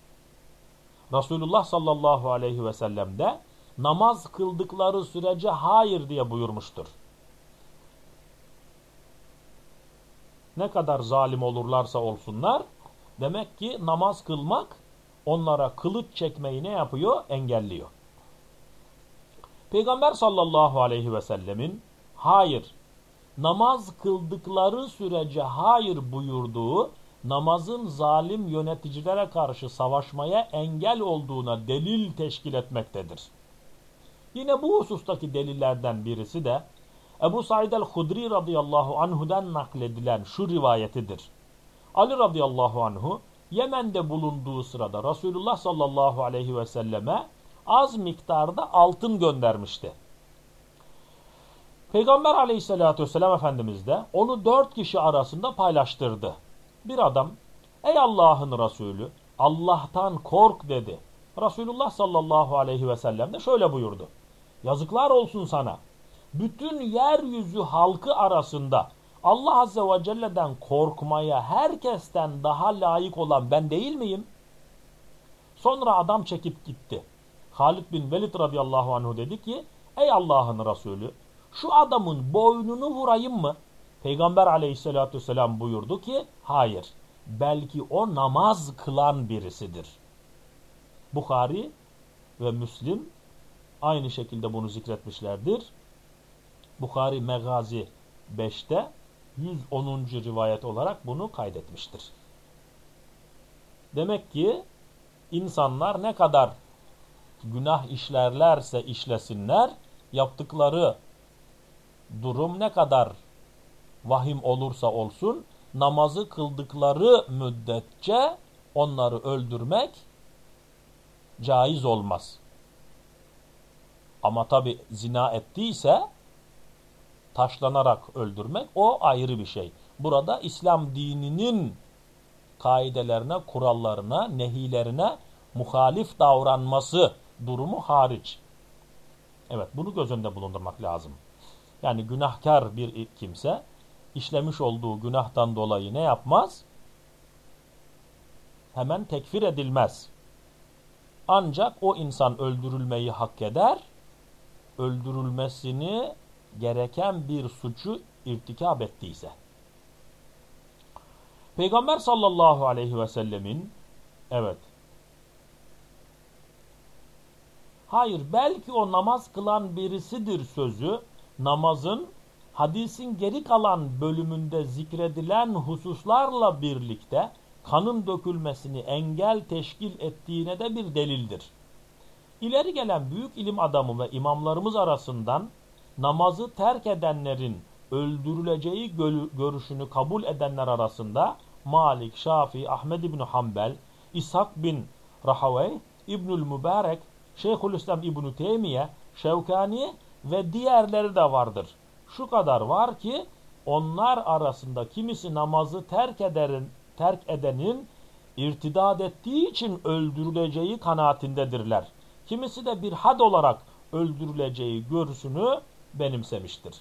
Resulullah sallallahu aleyhi ve sellem de namaz kıldıkları sürece hayır diye buyurmuştur. Ne kadar zalim olurlarsa olsunlar demek ki namaz kılmak onlara kılıç çekmeyi ne yapıyor? Engelliyor. Peygamber sallallahu aleyhi ve sellemin hayır namaz kıldıkları sürece hayır buyurduğu namazın zalim yöneticilere karşı savaşmaya engel olduğuna delil teşkil etmektedir. Yine bu husustaki delillerden birisi de Ebu Said el-Hudri radıyallahu anhu'dan nakledilen şu rivayetidir. Ali radıyallahu anhu Yemen'de bulunduğu sırada Resulullah sallallahu aleyhi ve selleme az miktarda altın göndermişti. Peygamber aleyhissalatü vesselam Efendimiz de onu dört kişi arasında paylaştırdı. Bir adam ey Allah'ın Resulü Allah'tan kork dedi. Resulullah sallallahu aleyhi ve sellem de şöyle buyurdu. Yazıklar olsun sana. Bütün yeryüzü halkı arasında Allah Azze ve Celle'den korkmaya herkesten daha layık olan ben değil miyim? Sonra adam çekip gitti. Halid bin Velid radıyallahu anh dedi ki Ey Allah'ın Resulü şu adamın boynunu vurayım mı? Peygamber aleyhissalatü vesselam buyurdu ki hayır. Belki o namaz kılan birisidir. Bukhari ve Müslim aynı şekilde bunu zikretmişlerdir. Bukhari Megazi 5'te 110. rivayet olarak bunu kaydetmiştir. Demek ki insanlar ne kadar günah işlerlerse işlesinler, yaptıkları durum ne kadar vahim olursa olsun, namazı kıldıkları müddetçe onları öldürmek caiz olmaz. Ama tabi zina ettiyse taşlanarak öldürmek o ayrı bir şey. Burada İslam dininin kaidelerine, kurallarına, nehilerine muhalif davranması durumu hariç. Evet bunu göz önünde bulundurmak lazım. Yani günahkar bir kimse işlemiş olduğu günahtan dolayı ne yapmaz? Hemen tekfir edilmez. Ancak o insan öldürülmeyi hak eder, öldürülmesini gereken bir suçu irtikab ettiyse. Peygamber sallallahu aleyhi ve sellemin evet hayır belki o namaz kılan birisidir sözü namazın hadisin geri kalan bölümünde zikredilen hususlarla birlikte kanın dökülmesini engel teşkil ettiğine de bir delildir. İleri gelen büyük ilim adamı ve imamlarımız arasından namazı terk edenlerin öldürüleceği görüşünü kabul edenler arasında Malik, Şafii, Ahmed İbni Hanbel, İshak bin Rahavey, İbnül Mübarek, Şeyhülislam İbni Teymiye, Şevkani ve diğerleri de vardır. Şu kadar var ki onlar arasında kimisi namazı terk, ederin, terk edenin irtidad ettiği için öldürüleceği kanaatindedirler. Kimisi de bir had olarak öldürüleceği görüşünü benimsemiştir.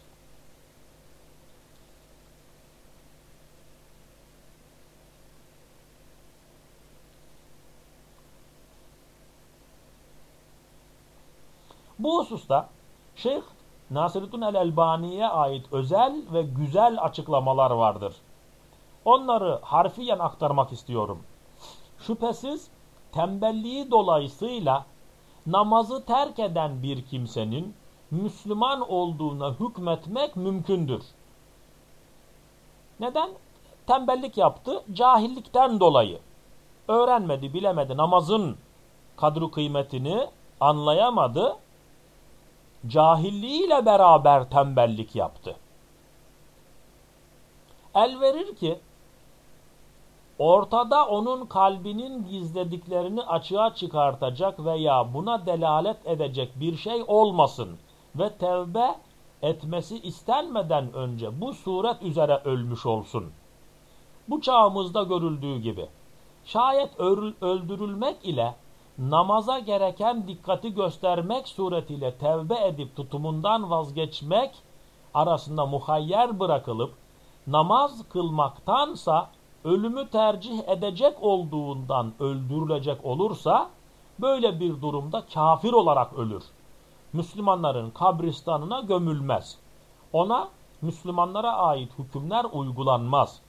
Bu hususta Şeyh Nasiruddin el-Elbani'ye ait özel ve güzel açıklamalar vardır. Onları harfiyen aktarmak istiyorum. Şüphesiz tembelliği dolayısıyla namazı terk eden bir kimsenin Müslüman olduğuna hükmetmek mümkündür. Neden? Tembellik yaptı, cahillikten dolayı. Öğrenmedi, bilemedi, namazın kadru kıymetini anlayamadı. Cahilliğiyle beraber tembellik yaptı. El verir ki ortada onun kalbinin gizlediklerini açığa çıkartacak veya buna delalet edecek bir şey olmasın ve tevbe etmesi istenmeden önce bu suret üzere ölmüş olsun. Bu çağımızda görüldüğü gibi şayet öldürülmek ile namaza gereken dikkati göstermek suretiyle tevbe edip tutumundan vazgeçmek arasında muhayyer bırakılıp namaz kılmaktansa ölümü tercih edecek olduğundan öldürülecek olursa böyle bir durumda kafir olarak ölür. Müslümanların kabristanına gömülmez. Ona Müslümanlara ait hükümler uygulanmaz.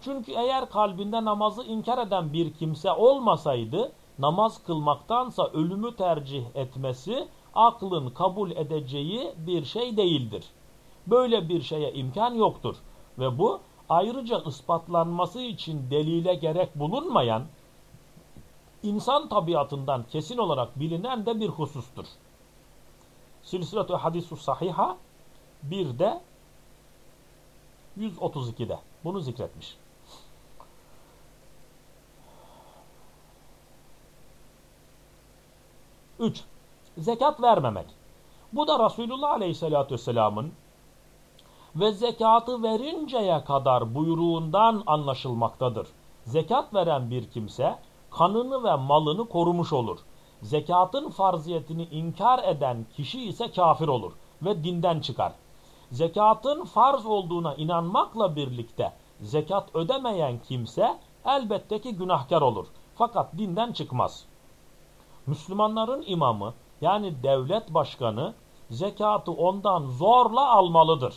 Çünkü eğer kalbinde namazı inkar eden bir kimse olmasaydı namaz kılmaktansa ölümü tercih etmesi aklın kabul edeceği bir şey değildir. Böyle bir şeye imkan yoktur ve bu ayrıca ispatlanması için delile gerek bulunmayan insan tabiatından kesin olarak bilinen de bir husustur. Silsiletü hadisu sahiha bir de 132'de bunu zikretmiş. Üç, zekat vermemek. Bu da Resulullah Aleyhisselatü Vesselam'ın ve zekatı verinceye kadar buyruğundan anlaşılmaktadır. Zekat veren bir kimse kanını ve malını korumuş olur. Zekatın farziyetini inkar eden kişi ise kafir olur ve dinden çıkar. Zekatın farz olduğuna inanmakla birlikte zekat ödemeyen kimse elbette ki günahkar olur. Fakat dinden çıkmaz. Müslümanların imamı yani devlet başkanı zekatı ondan zorla almalıdır.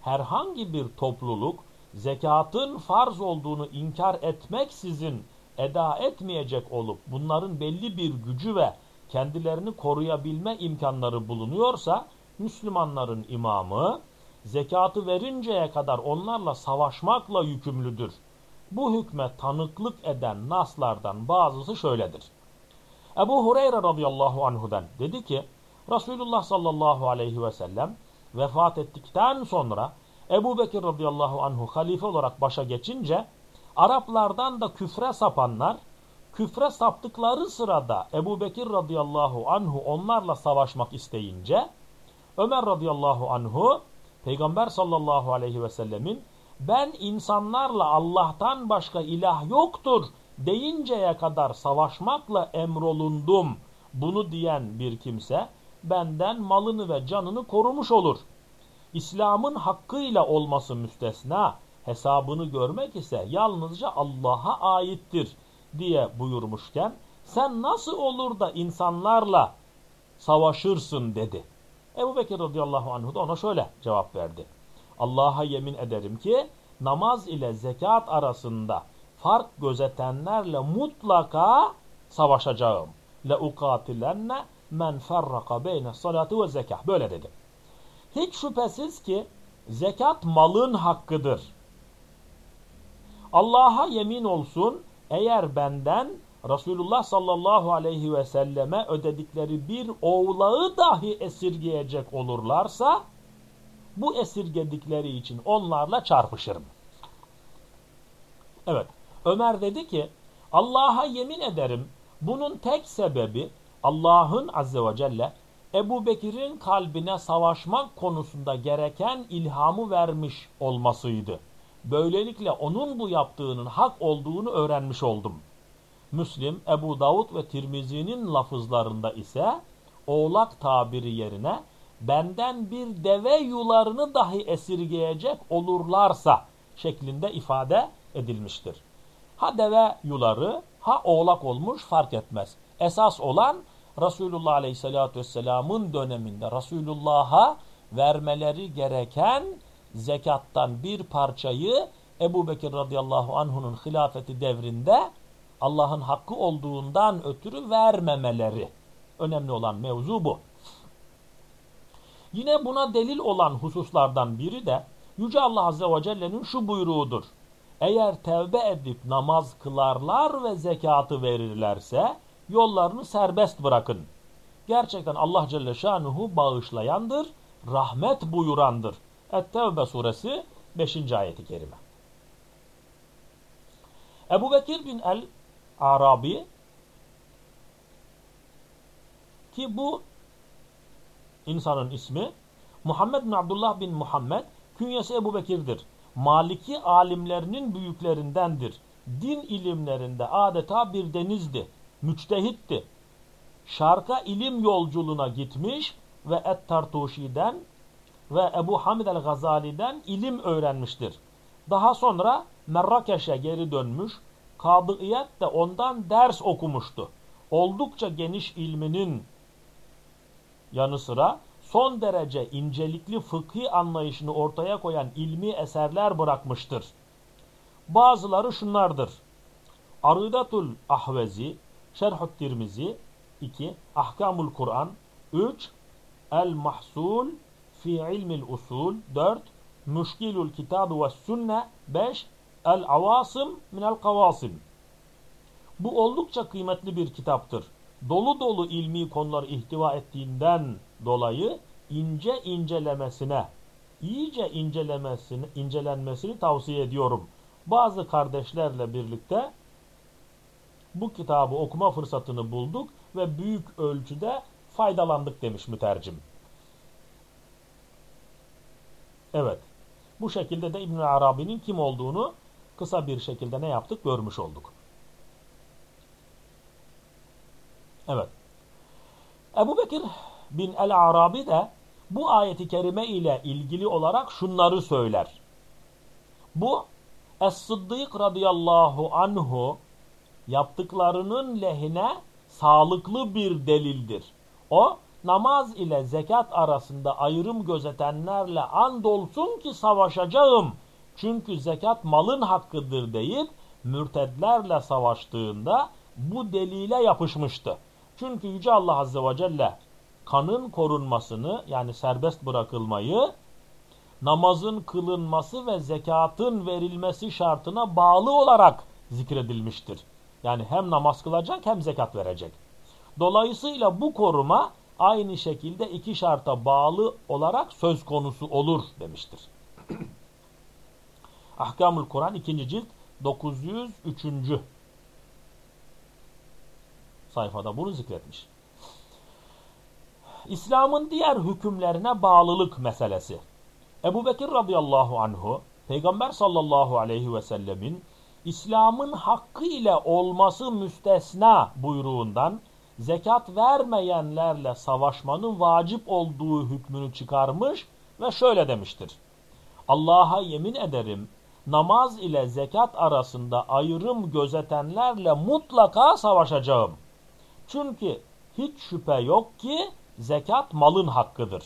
Herhangi bir topluluk zekatın farz olduğunu inkar etmeksizin eda etmeyecek olup bunların belli bir gücü ve kendilerini koruyabilme imkanları bulunuyorsa Müslümanların imamı zekatı verinceye kadar onlarla savaşmakla yükümlüdür. Bu hükme tanıklık eden naslardan bazısı şöyledir. Ebu Hureyre radıyallahu anhudan dedi ki Resulullah sallallahu aleyhi ve sellem vefat ettikten sonra Ebu Bekir radıyallahu anhu halife olarak başa geçince Araplardan da küfre sapanlar küfre saptıkları sırada Ebu Bekir radıyallahu anhu onlarla savaşmak isteyince Ömer radıyallahu anhu Peygamber sallallahu aleyhi ve sellemin ben insanlarla Allah'tan başka ilah yoktur deyinceye kadar savaşmakla emrolundum. Bunu diyen bir kimse benden malını ve canını korumuş olur. İslam'ın hakkıyla olması müstesna, hesabını görmek ise yalnızca Allah'a aittir diye buyurmuşken sen nasıl olur da insanlarla savaşırsın dedi. Ebu Bekir radıyallahu anh da ona şöyle cevap verdi. Allah'a yemin ederim ki namaz ile zekat arasında fark gözetenlerle mutlaka savaşacağım. Le ukatilenne men ferraka beyne salatu ve zekah. Böyle dedi. Hiç şüphesiz ki zekat malın hakkıdır. Allah'a yemin olsun eğer benden Resulullah sallallahu aleyhi ve selleme ödedikleri bir oğlağı dahi esirgeyecek olurlarsa bu esirgedikleri için onlarla çarpışırım. Evet. Ömer dedi ki Allah'a yemin ederim bunun tek sebebi Allah'ın azze ve celle Ebu Bekir'in kalbine savaşmak konusunda gereken ilhamı vermiş olmasıydı. Böylelikle onun bu yaptığının hak olduğunu öğrenmiş oldum. Müslim, Ebu Davud ve Tirmizi'nin lafızlarında ise oğlak tabiri yerine benden bir deve yularını dahi esirgeyecek olurlarsa şeklinde ifade edilmiştir. Ha deve yuları ha oğlak olmuş fark etmez. Esas olan Resulullah Aleyhisselatü Vesselam'ın döneminde Resulullah'a vermeleri gereken zekattan bir parçayı Ebu Bekir radıyallahu anh'unun hilafeti devrinde Allah'ın hakkı olduğundan ötürü vermemeleri. Önemli olan mevzu bu. Yine buna delil olan hususlardan biri de Yüce Allah Azze ve Celle'nin şu buyruğudur. Eğer tevbe edip namaz kılarlar ve zekatı verirlerse yollarını serbest bırakın. gerçekten Allah Celle Şanuhu bağışlayandır, rahmet buyurandır. Et-Tevbe suresi 5. ayeti kerime. Ebu Bekir bin el-Arabi ki bu insanın ismi Muhammed bin Abdullah bin Muhammed künyesi Ebu Bekir'dir. Maliki alimlerinin büyüklerindendir. Din ilimlerinde adeta bir denizdi. Müçtehitti. Şarka ilim yolculuğuna gitmiş ve Et-Tartuşi'den ve Ebu Hamid el-Gazali'den ilim öğrenmiştir. Daha sonra Merrakeş'e geri dönmüş, Kadıiyet de ondan ders okumuştu. Oldukça geniş ilminin yanı sıra son derece incelikli fıkhi anlayışını ortaya koyan ilmi eserler bırakmıştır. Bazıları şunlardır. Arıdatul Ahvezi, Şerhut Tirmizi 2. Ahkamul Kur'an 3. El Mahsul fi ilmil usul 4. Müşkilul Kitab ve Sünne 5. El Avasım minel Kavasim Bu oldukça kıymetli bir kitaptır. Dolu dolu ilmi konular ihtiva ettiğinden dolayı ince incelemesine, iyice incelemesini, incelenmesini tavsiye ediyorum. Bazı kardeşlerle birlikte bu kitabı okuma fırsatını bulduk ve büyük ölçüde faydalandık demiş mütercim. Evet. Bu şekilde de İbn Arabi'nin kim olduğunu kısa bir şekilde ne yaptık görmüş olduk. Evet. Ebu Bekir bin el-Arabi de bu ayeti kerime ile ilgili olarak şunları söyler. Bu Es-Sıddık radıyallahu anhu yaptıklarının lehine sağlıklı bir delildir. O namaz ile zekat arasında ayrım gözetenlerle andolsun ki savaşacağım. Çünkü zekat malın hakkıdır deyip mürtedlerle savaştığında bu delile yapışmıştı. Çünkü Yüce Allah Azze ve Celle kanın korunmasını yani serbest bırakılmayı namazın kılınması ve zekatın verilmesi şartına bağlı olarak zikredilmiştir. Yani hem namaz kılacak hem zekat verecek. Dolayısıyla bu koruma aynı şekilde iki şarta bağlı olarak söz konusu olur demiştir. Ahkamul Kur'an 2. cilt 903. sayfada bunu zikretmiş. İslam'ın diğer hükümlerine bağlılık meselesi. Ebu Bekir radıyallahu anhu, Peygamber sallallahu aleyhi ve sellemin İslam'ın hakkı ile olması müstesna buyruğundan zekat vermeyenlerle savaşmanın vacip olduğu hükmünü çıkarmış ve şöyle demiştir. Allah'a yemin ederim namaz ile zekat arasında ayrım gözetenlerle mutlaka savaşacağım. Çünkü hiç şüphe yok ki zekat malın hakkıdır.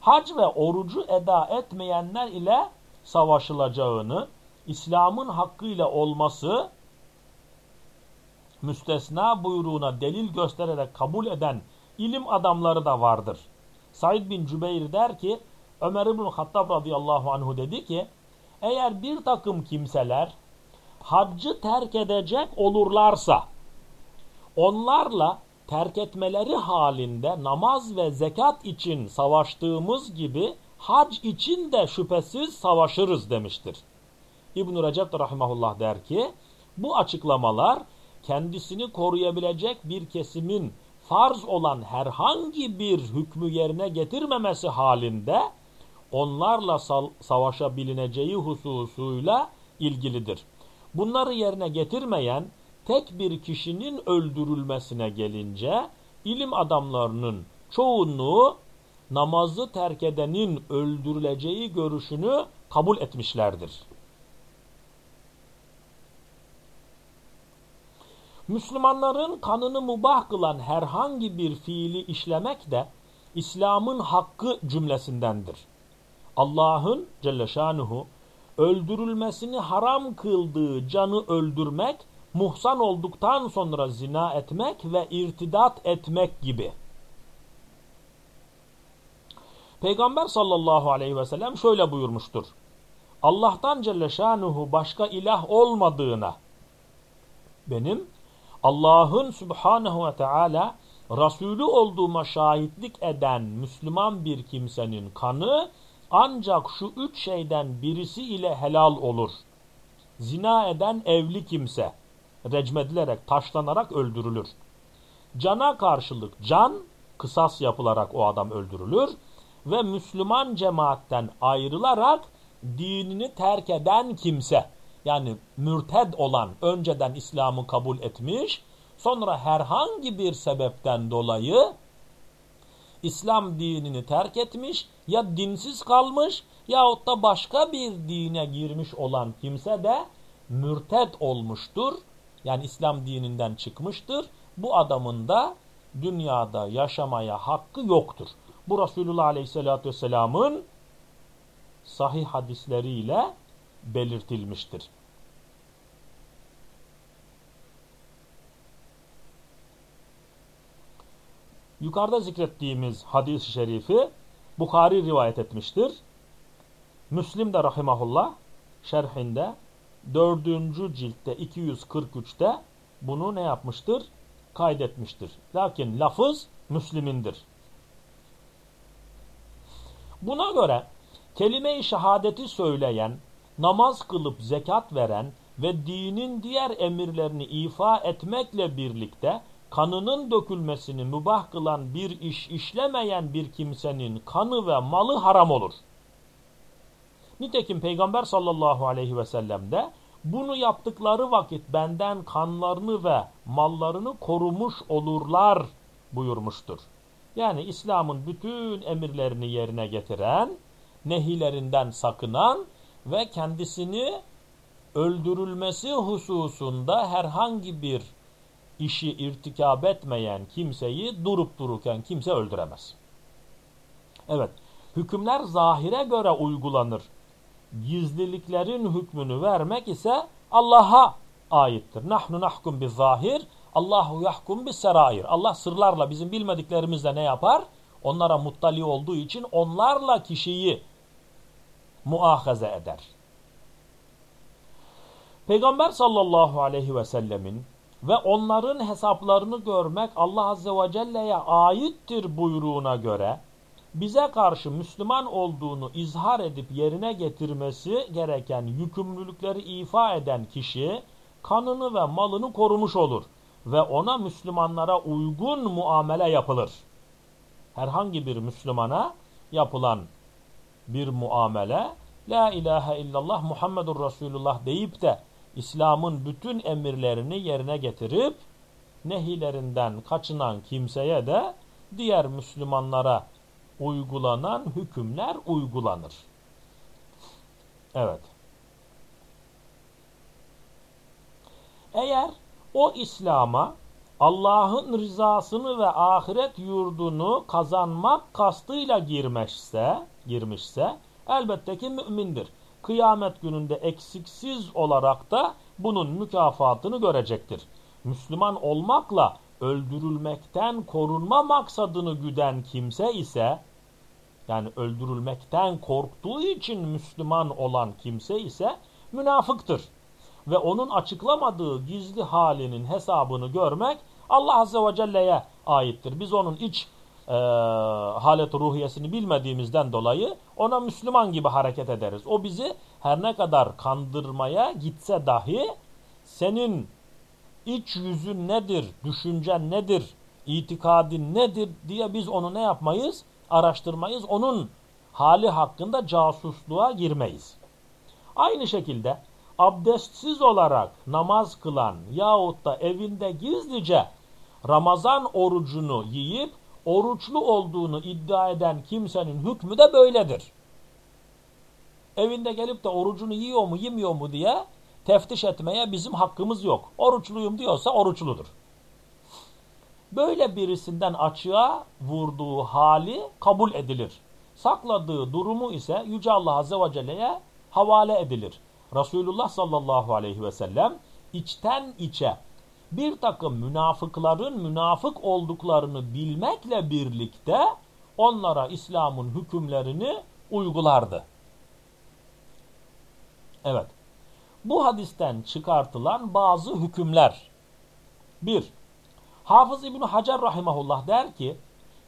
Hac ve orucu eda etmeyenler ile savaşılacağını, İslam'ın hakkıyla olması müstesna buyruğuna delil göstererek kabul eden ilim adamları da vardır. Said bin Cübeyr der ki, Ömer İbn Hattab radıyallahu anhu dedi ki, eğer bir takım kimseler haccı terk edecek olurlarsa, onlarla terk etmeleri halinde namaz ve zekat için savaştığımız gibi hac için de şüphesiz savaşırız demiştir. İbn-i Recep rahimahullah der ki, bu açıklamalar kendisini koruyabilecek bir kesimin farz olan herhangi bir hükmü yerine getirmemesi halinde onlarla savaşabilineceği hususuyla ilgilidir. Bunları yerine getirmeyen tek bir kişinin öldürülmesine gelince ilim adamlarının çoğunluğu namazı terk edenin öldürüleceği görüşünü kabul etmişlerdir. Müslümanların kanını mubah kılan herhangi bir fiili işlemek de İslam'ın hakkı cümlesindendir. Allah'ın Celle Şanuhu öldürülmesini haram kıldığı canı öldürmek, muhsan olduktan sonra zina etmek ve irtidat etmek gibi. Peygamber sallallahu aleyhi ve sellem şöyle buyurmuştur. Allah'tan Celle Şanuhu başka ilah olmadığına benim Allah'ın Subhanahu ve Teala Resulü olduğuma şahitlik eden Müslüman bir kimsenin kanı ancak şu üç şeyden birisi ile helal olur. Zina eden evli kimse recmedilerek, taşlanarak öldürülür. Cana karşılık can, kısas yapılarak o adam öldürülür ve Müslüman cemaatten ayrılarak dinini terk eden kimse yani mürted olan önceden İslam'ı kabul etmiş sonra herhangi bir sebepten dolayı İslam dinini terk etmiş ya dinsiz kalmış yahut da başka bir dine girmiş olan kimse de mürted olmuştur. Yani İslam dininden çıkmıştır. Bu adamın da dünyada yaşamaya hakkı yoktur. Bu Resulullah Aleyhisselatü Vesselam'ın sahih hadisleriyle belirtilmiştir. Yukarıda zikrettiğimiz hadis-i şerifi Bukhari rivayet etmiştir. Müslim de rahimahullah şerhinde 4. ciltte 243'te bunu ne yapmıştır? Kaydetmiştir. Lakin lafız Müslim'indir. Buna göre kelime-i şehadeti söyleyen, namaz kılıp zekat veren ve dinin diğer emirlerini ifa etmekle birlikte kanının dökülmesini mübah kılan bir iş işlemeyen bir kimsenin kanı ve malı haram olur. Nitekim Peygamber sallallahu aleyhi ve sellem de bunu yaptıkları vakit benden kanlarını ve mallarını korumuş olurlar buyurmuştur. Yani İslam'ın bütün emirlerini yerine getiren, nehilerinden sakınan ve kendisini öldürülmesi hususunda herhangi bir işi irtikab etmeyen kimseyi durup dururken kimse öldüremez. Evet, hükümler zahire göre uygulanır. Gizliliklerin hükmünü vermek ise Allah'a aittir. Nahnu nahkum bi zahir, Allahu yahkum bi serair. Allah sırlarla bizim bilmediklerimizle ne yapar? Onlara muttali olduğu için onlarla kişiyi muahaze eder. Peygamber sallallahu aleyhi ve sellemin ve onların hesaplarını görmek Allah Azze ve Celle'ye aittir buyruğuna göre bize karşı Müslüman olduğunu izhar edip yerine getirmesi gereken yükümlülükleri ifa eden kişi kanını ve malını korumuş olur ve ona Müslümanlara uygun muamele yapılır. Herhangi bir Müslümana yapılan bir muamele La ilahe illallah Muhammedur Resulullah deyip de İslam'ın bütün emirlerini yerine getirip nehilerinden kaçınan kimseye de diğer Müslümanlara uygulanan hükümler uygulanır. Evet. Eğer o İslam'a Allah'ın rızasını ve ahiret yurdunu kazanmak kastıyla girmişse, girmişse elbette ki mümindir kıyamet gününde eksiksiz olarak da bunun mükafatını görecektir. Müslüman olmakla öldürülmekten korunma maksadını güden kimse ise yani öldürülmekten korktuğu için Müslüman olan kimse ise münafıktır. Ve onun açıklamadığı gizli halinin hesabını görmek Allah Azze ve Celle'ye aittir. Biz onun iç e, halet ruhiyesini bilmediğimizden dolayı ona Müslüman gibi hareket ederiz. O bizi her ne kadar kandırmaya gitse dahi senin iç yüzün nedir, düşüncen nedir, itikadin nedir diye biz onu ne yapmayız? Araştırmayız. Onun hali hakkında casusluğa girmeyiz. Aynı şekilde abdestsiz olarak namaz kılan yahut da evinde gizlice Ramazan orucunu yiyip oruçlu olduğunu iddia eden kimsenin hükmü de böyledir. Evinde gelip de orucunu yiyor mu yemiyor mu diye teftiş etmeye bizim hakkımız yok. Oruçluyum diyorsa oruçludur. Böyle birisinden açığa vurduğu hali kabul edilir. Sakladığı durumu ise Yüce Allah Azze ve Celle'ye havale edilir. Resulullah sallallahu aleyhi ve sellem içten içe bir takım münafıkların münafık olduklarını bilmekle birlikte onlara İslam'ın hükümlerini uygulardı. Evet. Bu hadisten çıkartılan bazı hükümler. 1. Hafız İbni Hacer Rahimahullah der ki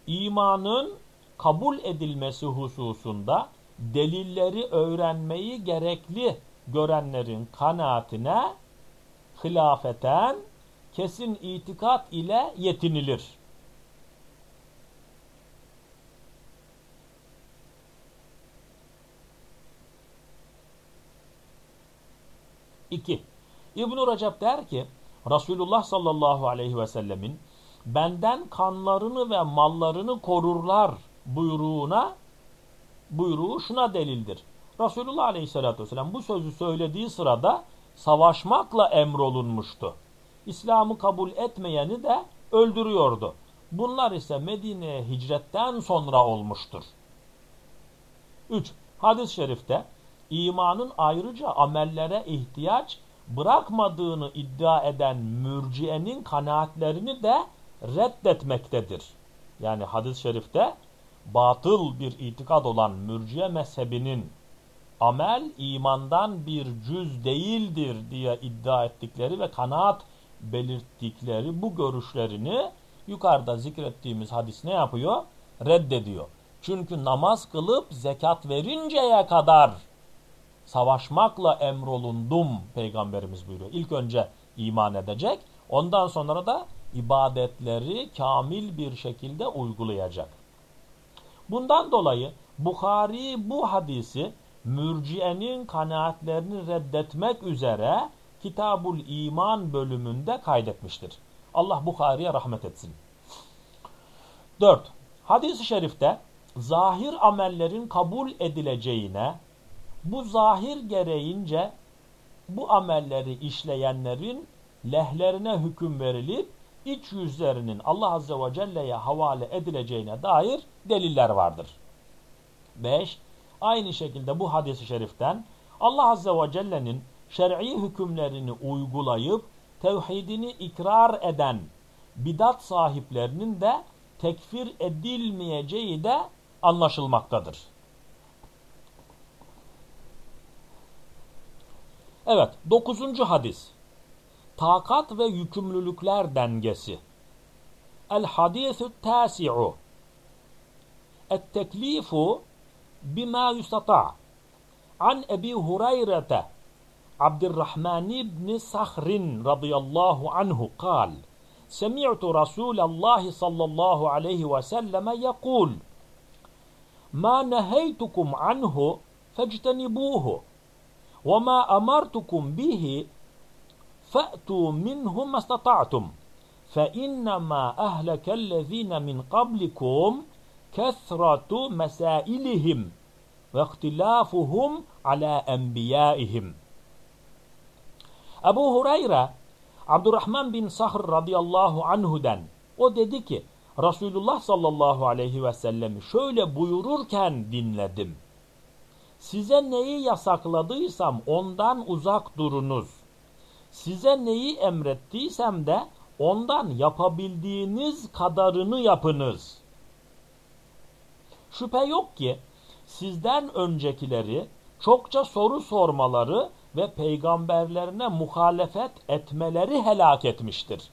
imanın kabul edilmesi hususunda delilleri öğrenmeyi gerekli görenlerin kanaatine hilafeten kesin itikat ile yetinilir. İki. İbn-i Recep der ki Resulullah sallallahu aleyhi ve sellemin benden kanlarını ve mallarını korurlar buyruğuna buyruğu şuna delildir. Resulullah aleyhissalatü vesselam bu sözü söylediği sırada savaşmakla emrolunmuştu. İslam'ı kabul etmeyeni de öldürüyordu. Bunlar ise Medine'ye hicretten sonra olmuştur. 3. Hadis-i şerifte imanın ayrıca amellere ihtiyaç bırakmadığını iddia eden mürciyenin kanaatlerini de reddetmektedir. Yani hadis-i şerifte batıl bir itikad olan mürciye mezhebinin amel imandan bir cüz değildir diye iddia ettikleri ve kanaat belirttikleri bu görüşlerini yukarıda zikrettiğimiz hadis ne yapıyor? Reddediyor. Çünkü namaz kılıp zekat verinceye kadar savaşmakla emrolundum peygamberimiz buyuruyor. İlk önce iman edecek ondan sonra da ibadetleri kamil bir şekilde uygulayacak. Bundan dolayı Bukhari bu hadisi mürciyenin kanaatlerini reddetmek üzere Kitabul İman bölümünde kaydetmiştir. Allah Bukhari'ye rahmet etsin. 4. Hadis-i şerifte zahir amellerin kabul edileceğine, bu zahir gereğince bu amelleri işleyenlerin lehlerine hüküm verilip iç yüzlerinin Allah Azze ve Celle'ye havale edileceğine dair deliller vardır. 5. Aynı şekilde bu hadis-i şeriften Allah Azze ve Celle'nin şer'i hükümlerini uygulayıp tevhidini ikrar eden bidat sahiplerinin de tekfir edilmeyeceği de anlaşılmaktadır. Evet, dokuzuncu hadis. Takat ve yükümlülükler dengesi. El hadisü tasi'u. Et teklifu bima yustata' an Ebi Hureyre'te Abdurrahman ibn Sahrin radıyallahu anhu kal Semi'tu Resulallah sallallahu aleyhi ve selleme yekul Ma neheytukum anhu fectenibuhu ve ma amartukum bihi فأتوا منه ما استطعتم فإنما أهلك الذين من قبلكم كثرة مسائلهم واختلافهم على أنبيائهم Ebu Hureyre Abdurrahman bin Sahr radıyallahu anhu'den o dedi ki Resulullah sallallahu aleyhi ve sellemi şöyle buyururken dinledim. Size neyi yasakladıysam ondan uzak durunuz. Size neyi emrettiysem de ondan yapabildiğiniz kadarını yapınız. Şüphe yok ki sizden öncekileri çokça soru sormaları ve peygamberlerine muhalefet etmeleri helak etmiştir.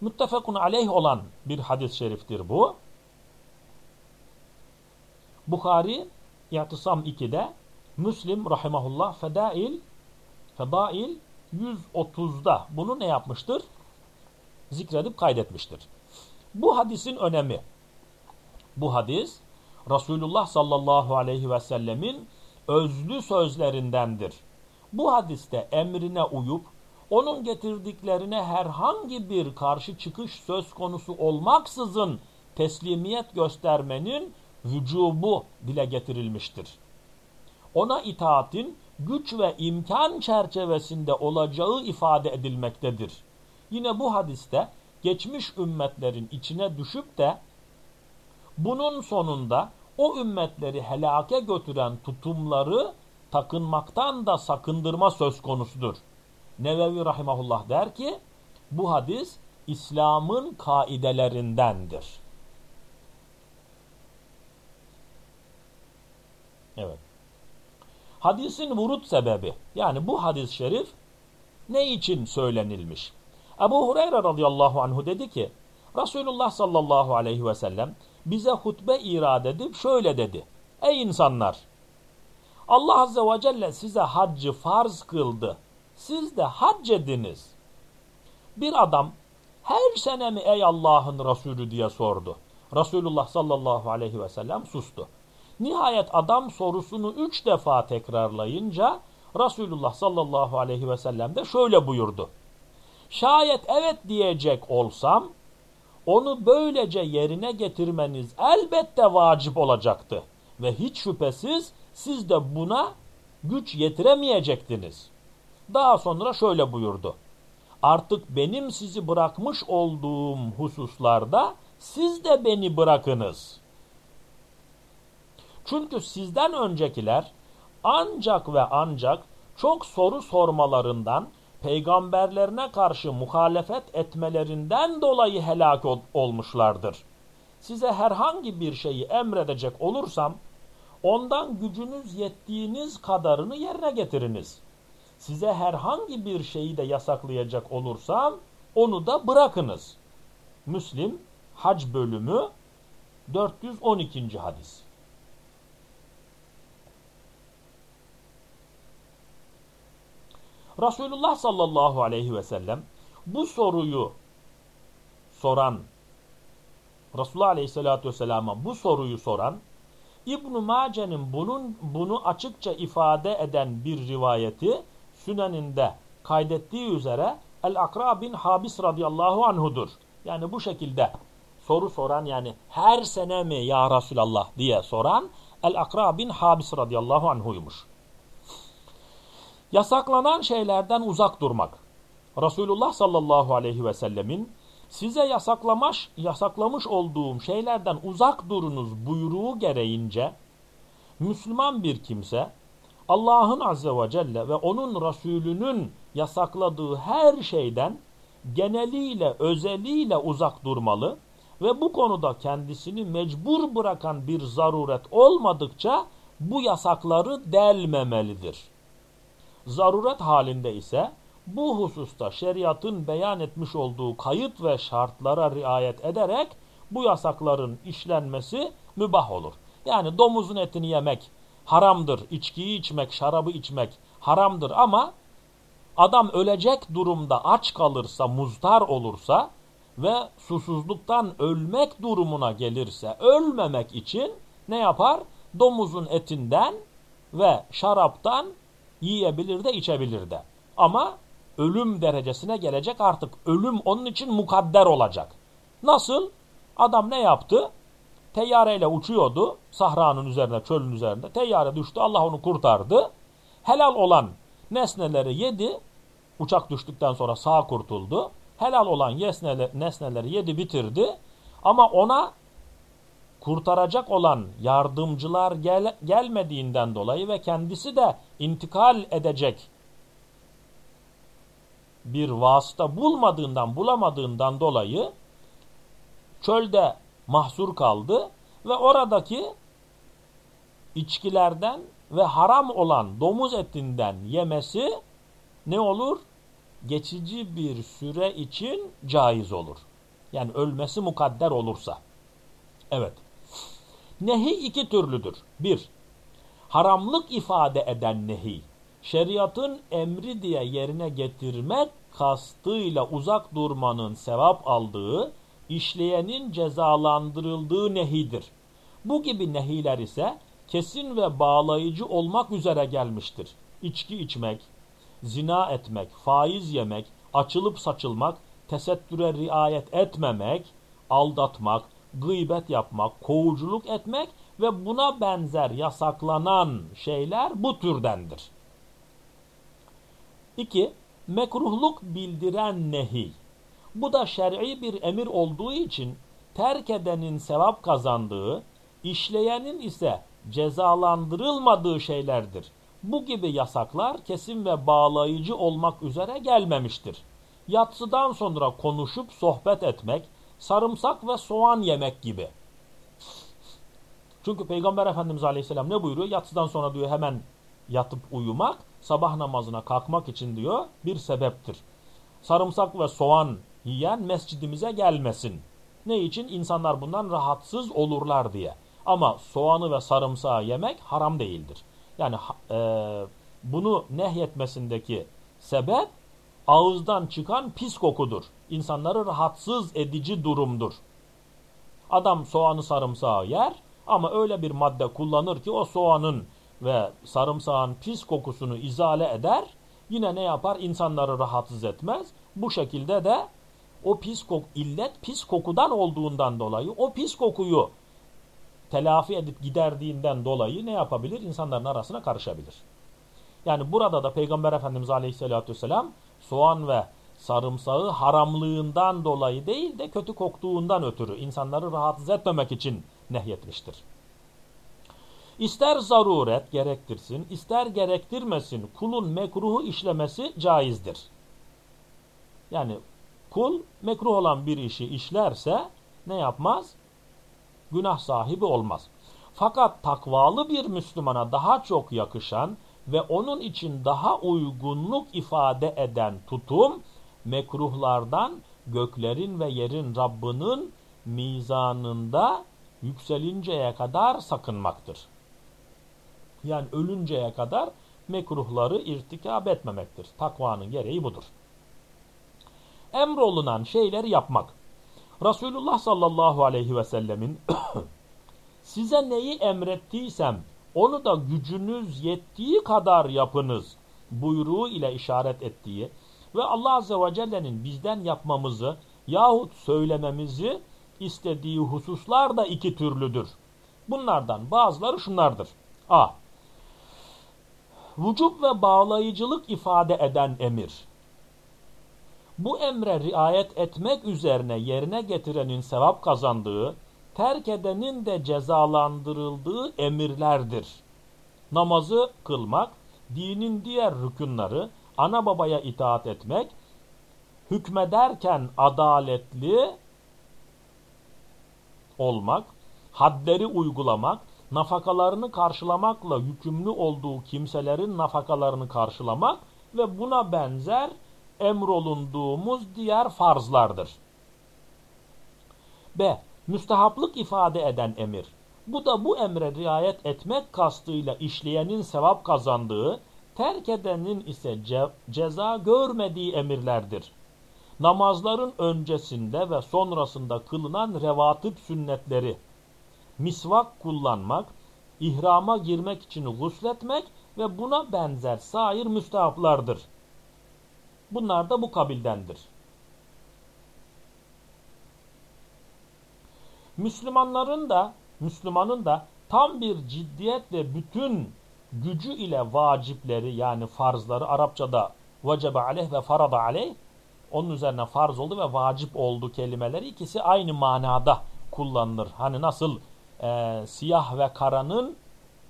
Müttefekun aleyh olan bir hadis-i şeriftir bu. Bukhari İ'tisam 2'de Müslim rahimahullah Fedail Fedail 130'da bunu ne yapmıştır? Zikredip kaydetmiştir. Bu hadisin önemi. Bu hadis Resulullah sallallahu aleyhi ve sellemin özlü sözlerindendir. Bu hadiste emrine uyup onun getirdiklerine herhangi bir karşı çıkış söz konusu olmaksızın teslimiyet göstermenin vücubu dile getirilmiştir. Ona itaatin güç ve imkan çerçevesinde olacağı ifade edilmektedir. Yine bu hadiste geçmiş ümmetlerin içine düşüp de bunun sonunda o ümmetleri helake götüren tutumları takınmaktan da sakındırma söz konusudur. Nevevi Rahimahullah der ki bu hadis İslam'ın kaidelerindendir. Evet. Hadisin vurut sebebi yani bu hadis-i şerif ne için söylenilmiş? Ebu Hureyre radıyallahu anhu dedi ki Resulullah sallallahu aleyhi ve sellem bize hutbe irad edip şöyle dedi. Ey insanlar! Allah azze ve celle size haccı farz kıldı. Siz de hac ediniz. Bir adam her sene mi ey Allah'ın Resulü diye sordu. Resulullah sallallahu aleyhi ve sellem sustu. Nihayet adam sorusunu üç defa tekrarlayınca Resulullah sallallahu aleyhi ve sellem de şöyle buyurdu. Şayet evet diyecek olsam onu böylece yerine getirmeniz elbette vacip olacaktı. Ve hiç şüphesiz siz de buna güç yetiremeyecektiniz. Daha sonra şöyle buyurdu. Artık benim sizi bırakmış olduğum hususlarda siz de beni bırakınız. Çünkü sizden öncekiler ancak ve ancak çok soru sormalarından, peygamberlerine karşı muhalefet etmelerinden dolayı helak ol olmuşlardır. Size herhangi bir şeyi emredecek olursam, ondan gücünüz yettiğiniz kadarını yerine getiriniz. Size herhangi bir şeyi de yasaklayacak olursam, onu da bırakınız. Müslim, Hac bölümü 412. hadis. Resulullah sallallahu aleyhi ve sellem bu soruyu soran Resulullah aleyhissalatü vesselama bu soruyu soran İbn-i Mace'nin bunu açıkça ifade eden bir rivayeti Süneninde kaydettiği üzere El-Akra bin Habis radıyallahu anhudur. Yani bu şekilde soru soran yani her sene mi ya Resulallah diye soran El-Akra bin Habis radıyallahu anhuymuş. Yasaklanan şeylerden uzak durmak. Resulullah sallallahu aleyhi ve sellemin size yasaklamış, yasaklamış olduğum şeylerden uzak durunuz buyruğu gereğince Müslüman bir kimse Allah'ın azze ve celle ve onun Resulünün yasakladığı her şeyden geneliyle özeliyle uzak durmalı ve bu konuda kendisini mecbur bırakan bir zaruret olmadıkça bu yasakları delmemelidir. Zaruret halinde ise bu hususta şeriatın beyan etmiş olduğu kayıt ve şartlara riayet ederek bu yasakların işlenmesi mübah olur. Yani domuzun etini yemek haramdır, içkiyi içmek, şarabı içmek haramdır ama adam ölecek durumda aç kalırsa, muztar olursa ve susuzluktan ölmek durumuna gelirse ölmemek için ne yapar? Domuzun etinden ve şaraptan yiyebilir de içebilir de. Ama ölüm derecesine gelecek artık. Ölüm onun için mukadder olacak. Nasıl? Adam ne yaptı? Teyyareyle uçuyordu sahranın üzerine, çölün üzerinde. Teyyare düştü, Allah onu kurtardı. Helal olan nesneleri yedi. Uçak düştükten sonra sağ kurtuldu. Helal olan nesneleri yedi bitirdi. Ama ona kurtaracak olan yardımcılar gel gelmediğinden dolayı ve kendisi de intikal edecek bir vasıta bulmadığından bulamadığından dolayı çölde mahsur kaldı ve oradaki içkilerden ve haram olan domuz etinden yemesi ne olur? Geçici bir süre için caiz olur. Yani ölmesi mukadder olursa. Evet. Nehi iki türlüdür. Bir, haramlık ifade eden nehi. Şeriatın emri diye yerine getirmek kastıyla uzak durmanın sevap aldığı, işleyenin cezalandırıldığı nehidir. Bu gibi nehiler ise kesin ve bağlayıcı olmak üzere gelmiştir. İçki içmek, zina etmek, faiz yemek, açılıp saçılmak, tesettüre riayet etmemek, aldatmak, gıybet yapmak, kovuculuk etmek ve buna benzer yasaklanan şeyler bu türdendir. 2. Mekruhluk bildiren nehi. Bu da şer'i bir emir olduğu için terk edenin sevap kazandığı, işleyenin ise cezalandırılmadığı şeylerdir. Bu gibi yasaklar kesin ve bağlayıcı olmak üzere gelmemiştir. Yatsıdan sonra konuşup sohbet etmek, sarımsak ve soğan yemek gibi. Çünkü Peygamber Efendimiz Aleyhisselam ne buyuruyor? Yatsıdan sonra diyor hemen yatıp uyumak, sabah namazına kalkmak için diyor bir sebeptir. sarımsak ve soğan yiyen mescidimize gelmesin. Ne için? İnsanlar bundan rahatsız olurlar diye. Ama soğanı ve sarımsağı yemek haram değildir. Yani e, bunu nehyetmesindeki sebep ağızdan çıkan pis kokudur. İnsanları rahatsız edici durumdur. Adam soğanı sarımsağı yer ama öyle bir madde kullanır ki o soğanın ve sarımsağın pis kokusunu izale eder. Yine ne yapar? İnsanları rahatsız etmez. Bu şekilde de o pis kok illet pis kokudan olduğundan dolayı o pis kokuyu telafi edip giderdiğinden dolayı ne yapabilir? İnsanların arasına karışabilir. Yani burada da Peygamber Efendimiz Aleyhisselatü Vesselam soğan ve sarımsağı haramlığından dolayı değil de kötü koktuğundan ötürü insanları rahatsız etmemek için nehyetmiştir. İster zaruret gerektirsin, ister gerektirmesin kulun mekruhu işlemesi caizdir. Yani kul mekruh olan bir işi işlerse ne yapmaz? Günah sahibi olmaz. Fakat takvalı bir Müslümana daha çok yakışan ve onun için daha uygunluk ifade eden tutum mekruhlardan göklerin ve yerin Rabbinin mizanında yükselinceye kadar sakınmaktır. Yani ölünceye kadar mekruhları irtikab etmemektir. Takvanın gereği budur. Emrolunan şeyleri yapmak. Resulullah sallallahu aleyhi ve sellemin size neyi emrettiysem onu da gücünüz yettiği kadar yapınız buyruğu ile işaret ettiği ve Allah Azze ve Celle'nin bizden yapmamızı yahut söylememizi istediği hususlar da iki türlüdür. Bunlardan bazıları şunlardır. A. Vücub ve bağlayıcılık ifade eden emir. Bu emre riayet etmek üzerine yerine getirenin sevap kazandığı, terk edenin de cezalandırıldığı emirlerdir. Namazı kılmak, dinin diğer rükunları, ana babaya itaat etmek, hükmederken adaletli olmak, hadleri uygulamak, nafakalarını karşılamakla yükümlü olduğu kimselerin nafakalarını karşılamak ve buna benzer emrolunduğumuz diğer farzlardır. B. Müstehaplık ifade eden emir. Bu da bu emre riayet etmek kastıyla işleyenin sevap kazandığı, terk edenin ise ce ceza görmediği emirlerdir. Namazların öncesinde ve sonrasında kılınan revatip sünnetleri, misvak kullanmak, ihrama girmek için gusletmek ve buna benzer sair müstehaplardır. Bunlar da bu kabildendir. Müslümanların da Müslümanın da tam bir ciddiyetle bütün gücü ile vacipleri yani farzları Arapçada vecebe aleyh ve farada aleyh onun üzerine farz oldu ve vacip oldu kelimeleri ikisi aynı manada kullanılır. Hani nasıl e, siyah ve karanın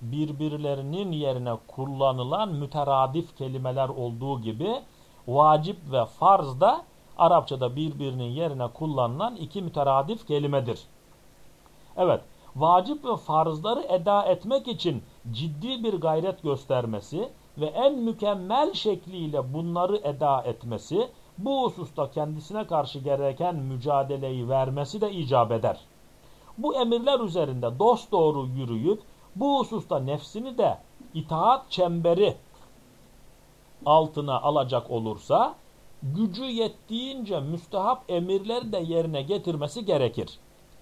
birbirlerinin yerine kullanılan müteradif kelimeler olduğu gibi vacip ve farz da Arapçada birbirinin yerine kullanılan iki müteradif kelimedir. Evet, vacip ve farzları eda etmek için ciddi bir gayret göstermesi ve en mükemmel şekliyle bunları eda etmesi, bu hususta kendisine karşı gereken mücadeleyi vermesi de icap eder. Bu emirler üzerinde dosdoğru yürüyüp, bu hususta nefsini de itaat çemberi altına alacak olursa, gücü yettiğince müstehap emirleri de yerine getirmesi gerekir.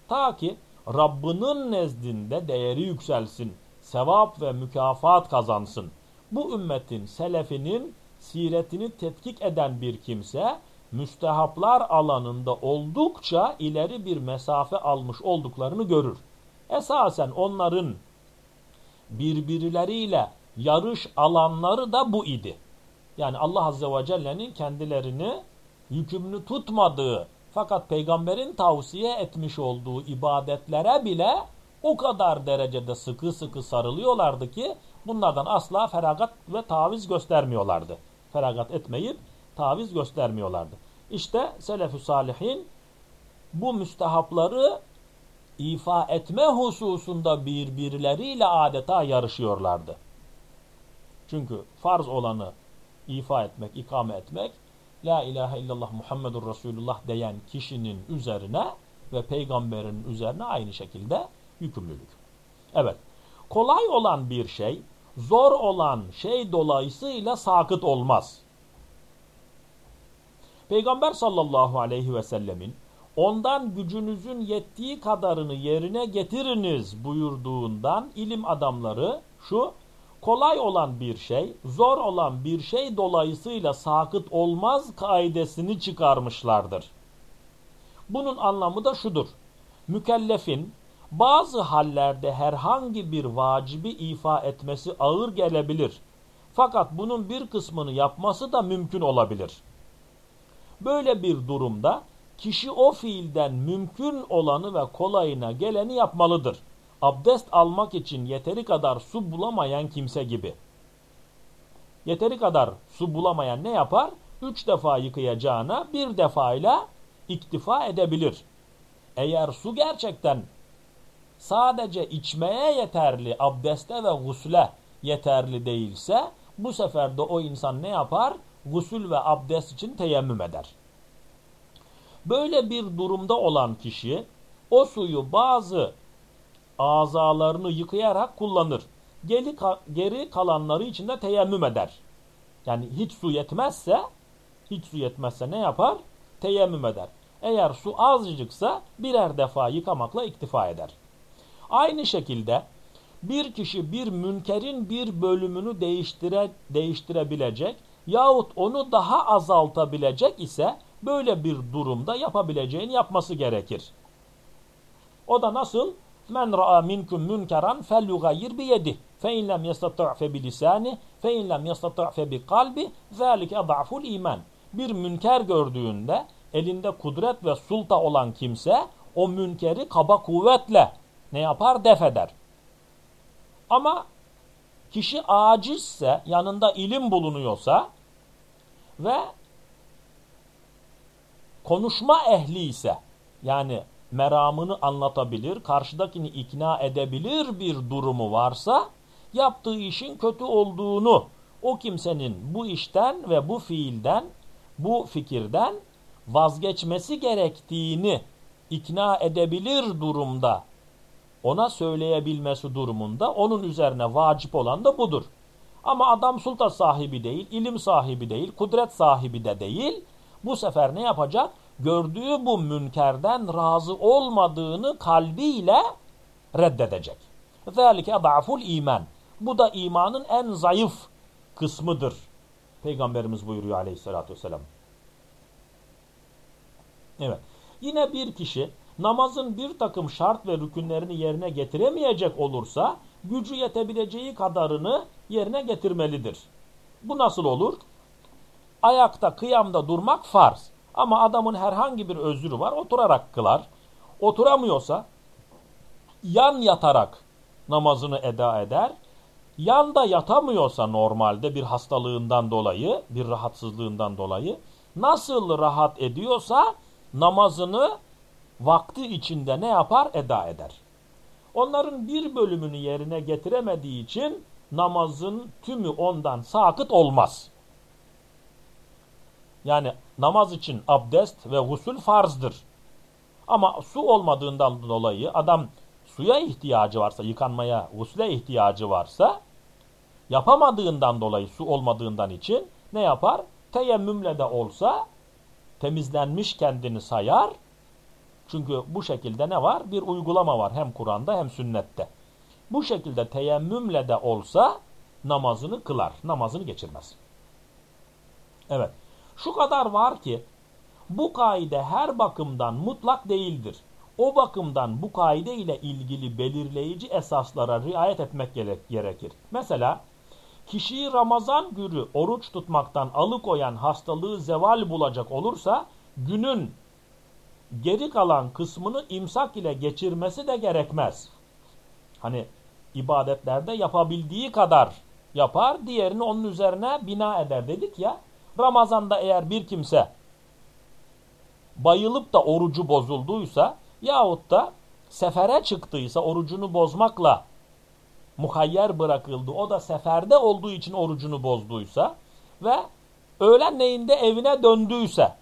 Ta ki Rabbinin nezdinde değeri yükselsin, sevap ve mükafat kazansın. Bu ümmetin selefinin siretini tetkik eden bir kimse, müstehaplar alanında oldukça ileri bir mesafe almış olduklarını görür. Esasen onların birbirleriyle yarış alanları da bu idi. Yani Allah Azze ve Celle'nin kendilerini yükümlü tutmadığı fakat peygamberin tavsiye etmiş olduğu ibadetlere bile o kadar derecede sıkı sıkı sarılıyorlardı ki bunlardan asla feragat ve taviz göstermiyorlardı. Feragat etmeyip taviz göstermiyorlardı. İşte selef salihin bu müstehapları ifa etme hususunda birbirleriyle adeta yarışıyorlardı. Çünkü farz olanı ifa etmek, ikame etmek La ilahe illallah Muhammedur Resulullah diyen kişinin üzerine ve peygamberin üzerine aynı şekilde yükümlülük. Evet. Kolay olan bir şey zor olan şey dolayısıyla sakıt olmaz. Peygamber sallallahu aleyhi ve sellemin ondan gücünüzün yettiği kadarını yerine getiriniz buyurduğundan ilim adamları şu kolay olan bir şey, zor olan bir şey dolayısıyla sakıt olmaz kaidesini çıkarmışlardır. Bunun anlamı da şudur. Mükellefin bazı hallerde herhangi bir vacibi ifa etmesi ağır gelebilir. Fakat bunun bir kısmını yapması da mümkün olabilir. Böyle bir durumda kişi o fiilden mümkün olanı ve kolayına geleni yapmalıdır. Abdest almak için yeteri kadar su bulamayan kimse gibi. Yeteri kadar su bulamayan ne yapar? Üç defa yıkayacağına bir defayla iktifa edebilir. Eğer su gerçekten sadece içmeye yeterli, abdeste ve gusle yeterli değilse bu sefer de o insan ne yapar? Gusül ve abdest için teyemmüm eder. Böyle bir durumda olan kişi o suyu bazı azalarını yıkayarak kullanır. Geri, geri kalanları için de teyemmüm eder. Yani hiç su yetmezse hiç su yetmezse ne yapar? Teyemmüm eder. Eğer su azıcıksa birer defa yıkamakla iktifa eder. Aynı şekilde bir kişi bir münkerin bir bölümünü değiştire, değiştirebilecek yahut onu daha azaltabilecek ise böyle bir durumda yapabileceğini yapması gerekir. O da nasıl? Men ra'a minkum münkeran felyugayir bi yedi. Fe in lem yastata' fe bi lisani, fe in lem yastata' fe bi kalbi, zalike adaful iman. Bir münker gördüğünde elinde kudret ve sulta olan kimse o münkeri kaba kuvvetle ne yapar? Def eder. Ama kişi acizse, yanında ilim bulunuyorsa ve konuşma ehli ise yani meramını anlatabilir, karşıdakini ikna edebilir bir durumu varsa yaptığı işin kötü olduğunu o kimsenin bu işten ve bu fiilden, bu fikirden vazgeçmesi gerektiğini ikna edebilir durumda ona söyleyebilmesi durumunda onun üzerine vacip olan da budur. Ama adam sulta sahibi değil, ilim sahibi değil, kudret sahibi de değil. Bu sefer ne yapacak? Gördüğü bu münkerden razı olmadığını kalbiyle reddedecek. ذَٰلِكَ اَضَعْفُ iman. Bu da imanın en zayıf kısmıdır. Peygamberimiz buyuruyor aleyhissalatü vesselam. Evet. Yine bir kişi namazın bir takım şart ve rükünlerini yerine getiremeyecek olursa gücü yetebileceği kadarını yerine getirmelidir. Bu nasıl olur? Ayakta, kıyamda durmak farz. Ama adamın herhangi bir özrü var, oturarak kılar. Oturamıyorsa yan yatarak namazını eda eder. Yanda yatamıyorsa normalde bir hastalığından dolayı, bir rahatsızlığından dolayı nasıl rahat ediyorsa namazını vakti içinde ne yapar? Eda eder. Onların bir bölümünü yerine getiremediği için namazın tümü ondan sakıt olmaz. Yani namaz için abdest ve gusül farzdır. Ama su olmadığından dolayı adam suya ihtiyacı varsa, yıkanmaya, gusle ihtiyacı varsa yapamadığından dolayı su olmadığından için ne yapar? Teyemmümle de olsa temizlenmiş kendini sayar çünkü bu şekilde ne var? Bir uygulama var hem Kur'an'da hem sünnette. Bu şekilde teyemmümle de olsa namazını kılar. Namazını geçirmez. Evet. Şu kadar var ki bu kaide her bakımdan mutlak değildir. O bakımdan bu kaide ile ilgili belirleyici esaslara riayet etmek gerekir. Mesela kişiyi Ramazan günü oruç tutmaktan alıkoyan hastalığı zeval bulacak olursa günün geri kalan kısmını imsak ile geçirmesi de gerekmez. Hani ibadetlerde yapabildiği kadar yapar, diğerini onun üzerine bina eder dedik ya. Ramazanda eğer bir kimse bayılıp da orucu bozulduysa yahut da sefere çıktıysa orucunu bozmakla muhayyer bırakıldı. O da seferde olduğu için orucunu bozduysa ve öğlenleyin de evine döndüyse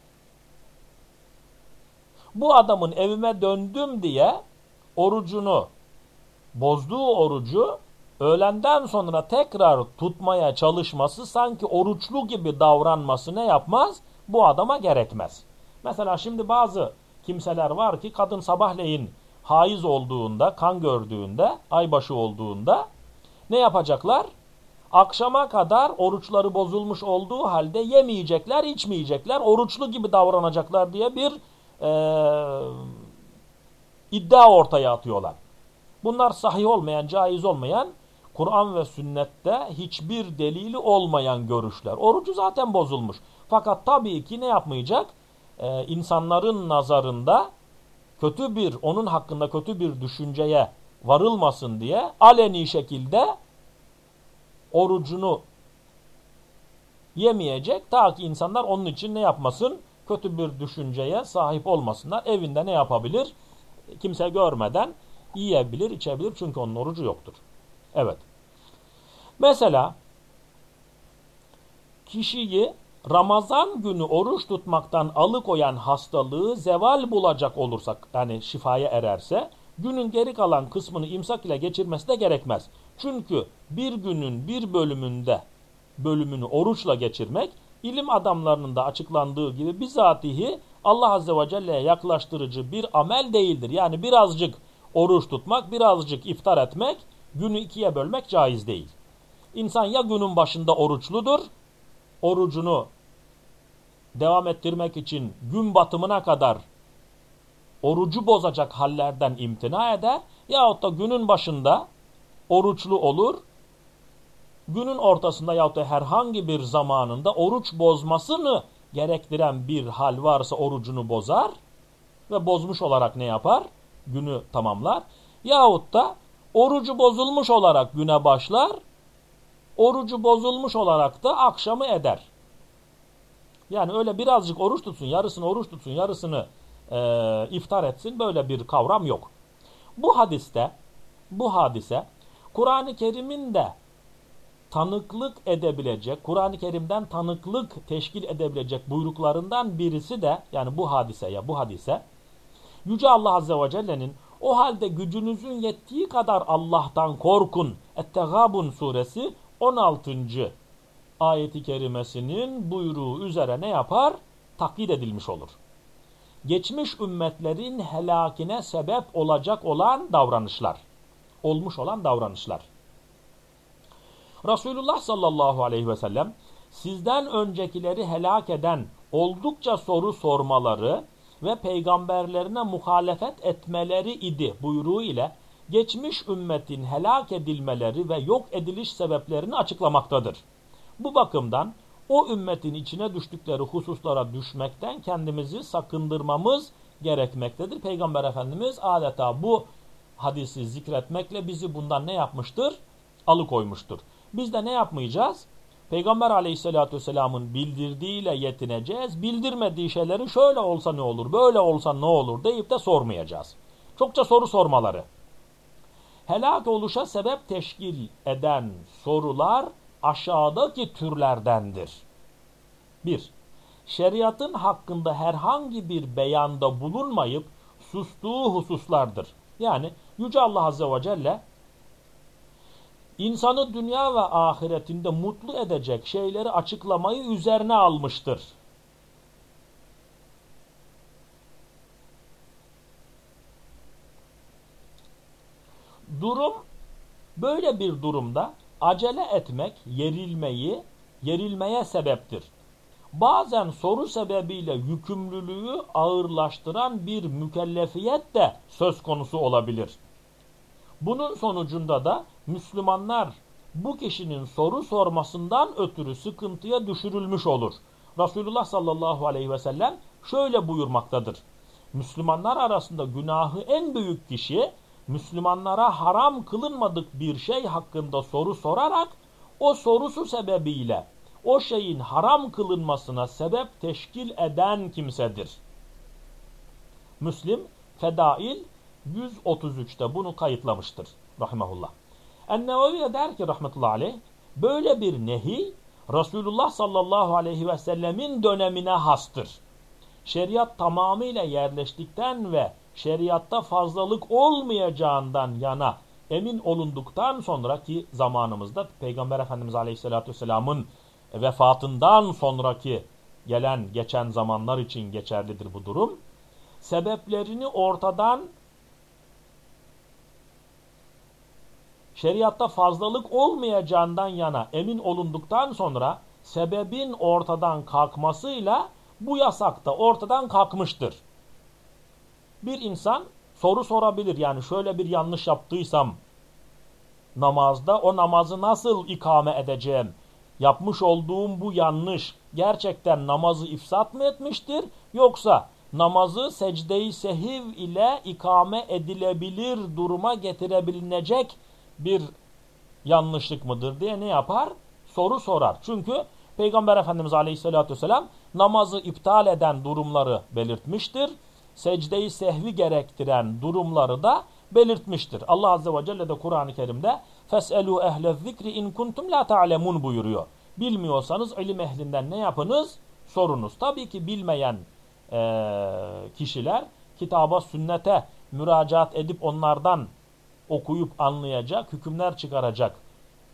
bu adamın evime döndüm diye orucunu bozduğu orucu öğlenden sonra tekrar tutmaya çalışması sanki oruçlu gibi davranması ne yapmaz? Bu adama gerekmez. Mesela şimdi bazı kimseler var ki kadın sabahleyin haiz olduğunda, kan gördüğünde, aybaşı olduğunda ne yapacaklar? Akşama kadar oruçları bozulmuş olduğu halde yemeyecekler, içmeyecekler, oruçlu gibi davranacaklar diye bir e, iddia ortaya atıyorlar. Bunlar sahih olmayan, caiz olmayan, Kur'an ve sünnette hiçbir delili olmayan görüşler. Orucu zaten bozulmuş. Fakat tabii ki ne yapmayacak? Ee, insanların nazarında kötü bir, onun hakkında kötü bir düşünceye varılmasın diye aleni şekilde orucunu yemeyecek. Ta ki insanlar onun için ne yapmasın? Kötü bir düşünceye sahip olmasınlar. Evinde ne yapabilir? Kimse görmeden yiyebilir, içebilir. Çünkü onun orucu yoktur. Evet. Mesela kişiyi Ramazan günü oruç tutmaktan alıkoyan hastalığı zeval bulacak olursak yani şifaya ererse günün geri kalan kısmını imsak ile geçirmesi de gerekmez. Çünkü bir günün bir bölümünde bölümünü oruçla geçirmek ilim adamlarının da açıklandığı gibi bizatihi Allah Azze ve Celle'ye yaklaştırıcı bir amel değildir. Yani birazcık oruç tutmak, birazcık iftar etmek, günü ikiye bölmek caiz değil. İnsan ya günün başında oruçludur, orucunu devam ettirmek için gün batımına kadar orucu bozacak hallerden imtina eder yahut da günün başında oruçlu olur, günün ortasında yahut da herhangi bir zamanında oruç bozmasını gerektiren bir hal varsa orucunu bozar ve bozmuş olarak ne yapar? Günü tamamlar. Yahut da orucu bozulmuş olarak güne başlar, orucu bozulmuş olarak da akşamı eder. Yani öyle birazcık oruç tutsun, yarısını oruç tutsun, yarısını e, iftar etsin böyle bir kavram yok. Bu hadiste, bu hadise Kur'an-ı Kerim'in de tanıklık edebilecek, Kur'an-ı Kerim'den tanıklık teşkil edebilecek buyruklarından birisi de yani bu hadise ya bu hadise Yüce Allah Azze ve Celle'nin o halde gücünüzün yettiği kadar Allah'tan korkun. Ettegabun suresi 16. ayeti kerimesinin buyruğu üzere ne yapar? Taklit edilmiş olur. Geçmiş ümmetlerin helakine sebep olacak olan davranışlar. Olmuş olan davranışlar. Resulullah sallallahu aleyhi ve sellem sizden öncekileri helak eden oldukça soru sormaları ve peygamberlerine muhalefet etmeleri idi buyruğu ile geçmiş ümmetin helak edilmeleri ve yok ediliş sebeplerini açıklamaktadır. Bu bakımdan o ümmetin içine düştükleri hususlara düşmekten kendimizi sakındırmamız gerekmektedir. Peygamber Efendimiz adeta bu hadisi zikretmekle bizi bundan ne yapmıştır? Alıkoymuştur. Biz de ne yapmayacağız? Peygamber aleyhissalatü vesselamın bildirdiğiyle yetineceğiz. Bildirmediği şeylerin şöyle olsa ne olur, böyle olsa ne olur deyip de sormayacağız. Çokça soru sormaları. Helak oluşa sebep teşkil eden sorular aşağıdaki türlerdendir. 1. Şeriatın hakkında herhangi bir beyanda bulunmayıp sustuğu hususlardır. Yani Yüce Allah Azze ve Celle insanı dünya ve ahiretinde mutlu edecek şeyleri açıklamayı üzerine almıştır. Durum böyle bir durumda acele etmek yerilmeyi yerilmeye sebeptir. Bazen soru sebebiyle yükümlülüğü ağırlaştıran bir mükellefiyet de söz konusu olabilir. Bunun sonucunda da Müslümanlar bu kişinin soru sormasından ötürü sıkıntıya düşürülmüş olur. Resulullah sallallahu aleyhi ve sellem şöyle buyurmaktadır. Müslümanlar arasında günahı en büyük kişi Müslümanlara haram kılınmadık bir şey hakkında soru sorarak o sorusu sebebiyle o şeyin haram kılınmasına sebep teşkil eden kimsedir. Müslim Fedail 133'te bunu kayıtlamıştır. Rahimahullah. Ennevevi der ki rahmetullahi aleyh böyle bir nehi Resulullah sallallahu aleyhi ve sellemin dönemine hastır. Şeriat tamamıyla yerleştikten ve şeriatta fazlalık olmayacağından yana emin olunduktan sonraki zamanımızda Peygamber Efendimiz Aleyhisselatü Vesselam'ın vefatından sonraki gelen geçen zamanlar için geçerlidir bu durum. Sebeplerini ortadan şeriatta fazlalık olmayacağından yana emin olunduktan sonra sebebin ortadan kalkmasıyla bu yasak da ortadan kalkmıştır. Bir insan soru sorabilir yani şöyle bir yanlış yaptıysam namazda o namazı nasıl ikame edeceğim? Yapmış olduğum bu yanlış gerçekten namazı ifsat mı etmiştir yoksa namazı secde-i sehiv ile ikame edilebilir duruma getirebilinecek bir yanlışlık mıdır diye ne yapar? Soru sorar. Çünkü Peygamber Efendimiz Aleyhisselatü Vesselam namazı iptal eden durumları belirtmiştir. Secde-i sehvi gerektiren durumları da belirtmiştir. Allah Azze ve Celle de Kur'an-ı Kerim'de فَاسْأَلُوا اَهْلَ الذِّكْرِ اِنْ كُنْتُمْ لَا تَعْلَمُونَ buyuruyor. Bilmiyorsanız ilim ehlinden ne yapınız? Sorunuz. Tabii ki bilmeyen e, kişiler kitaba, sünnete müracaat edip onlardan okuyup anlayacak, hükümler çıkaracak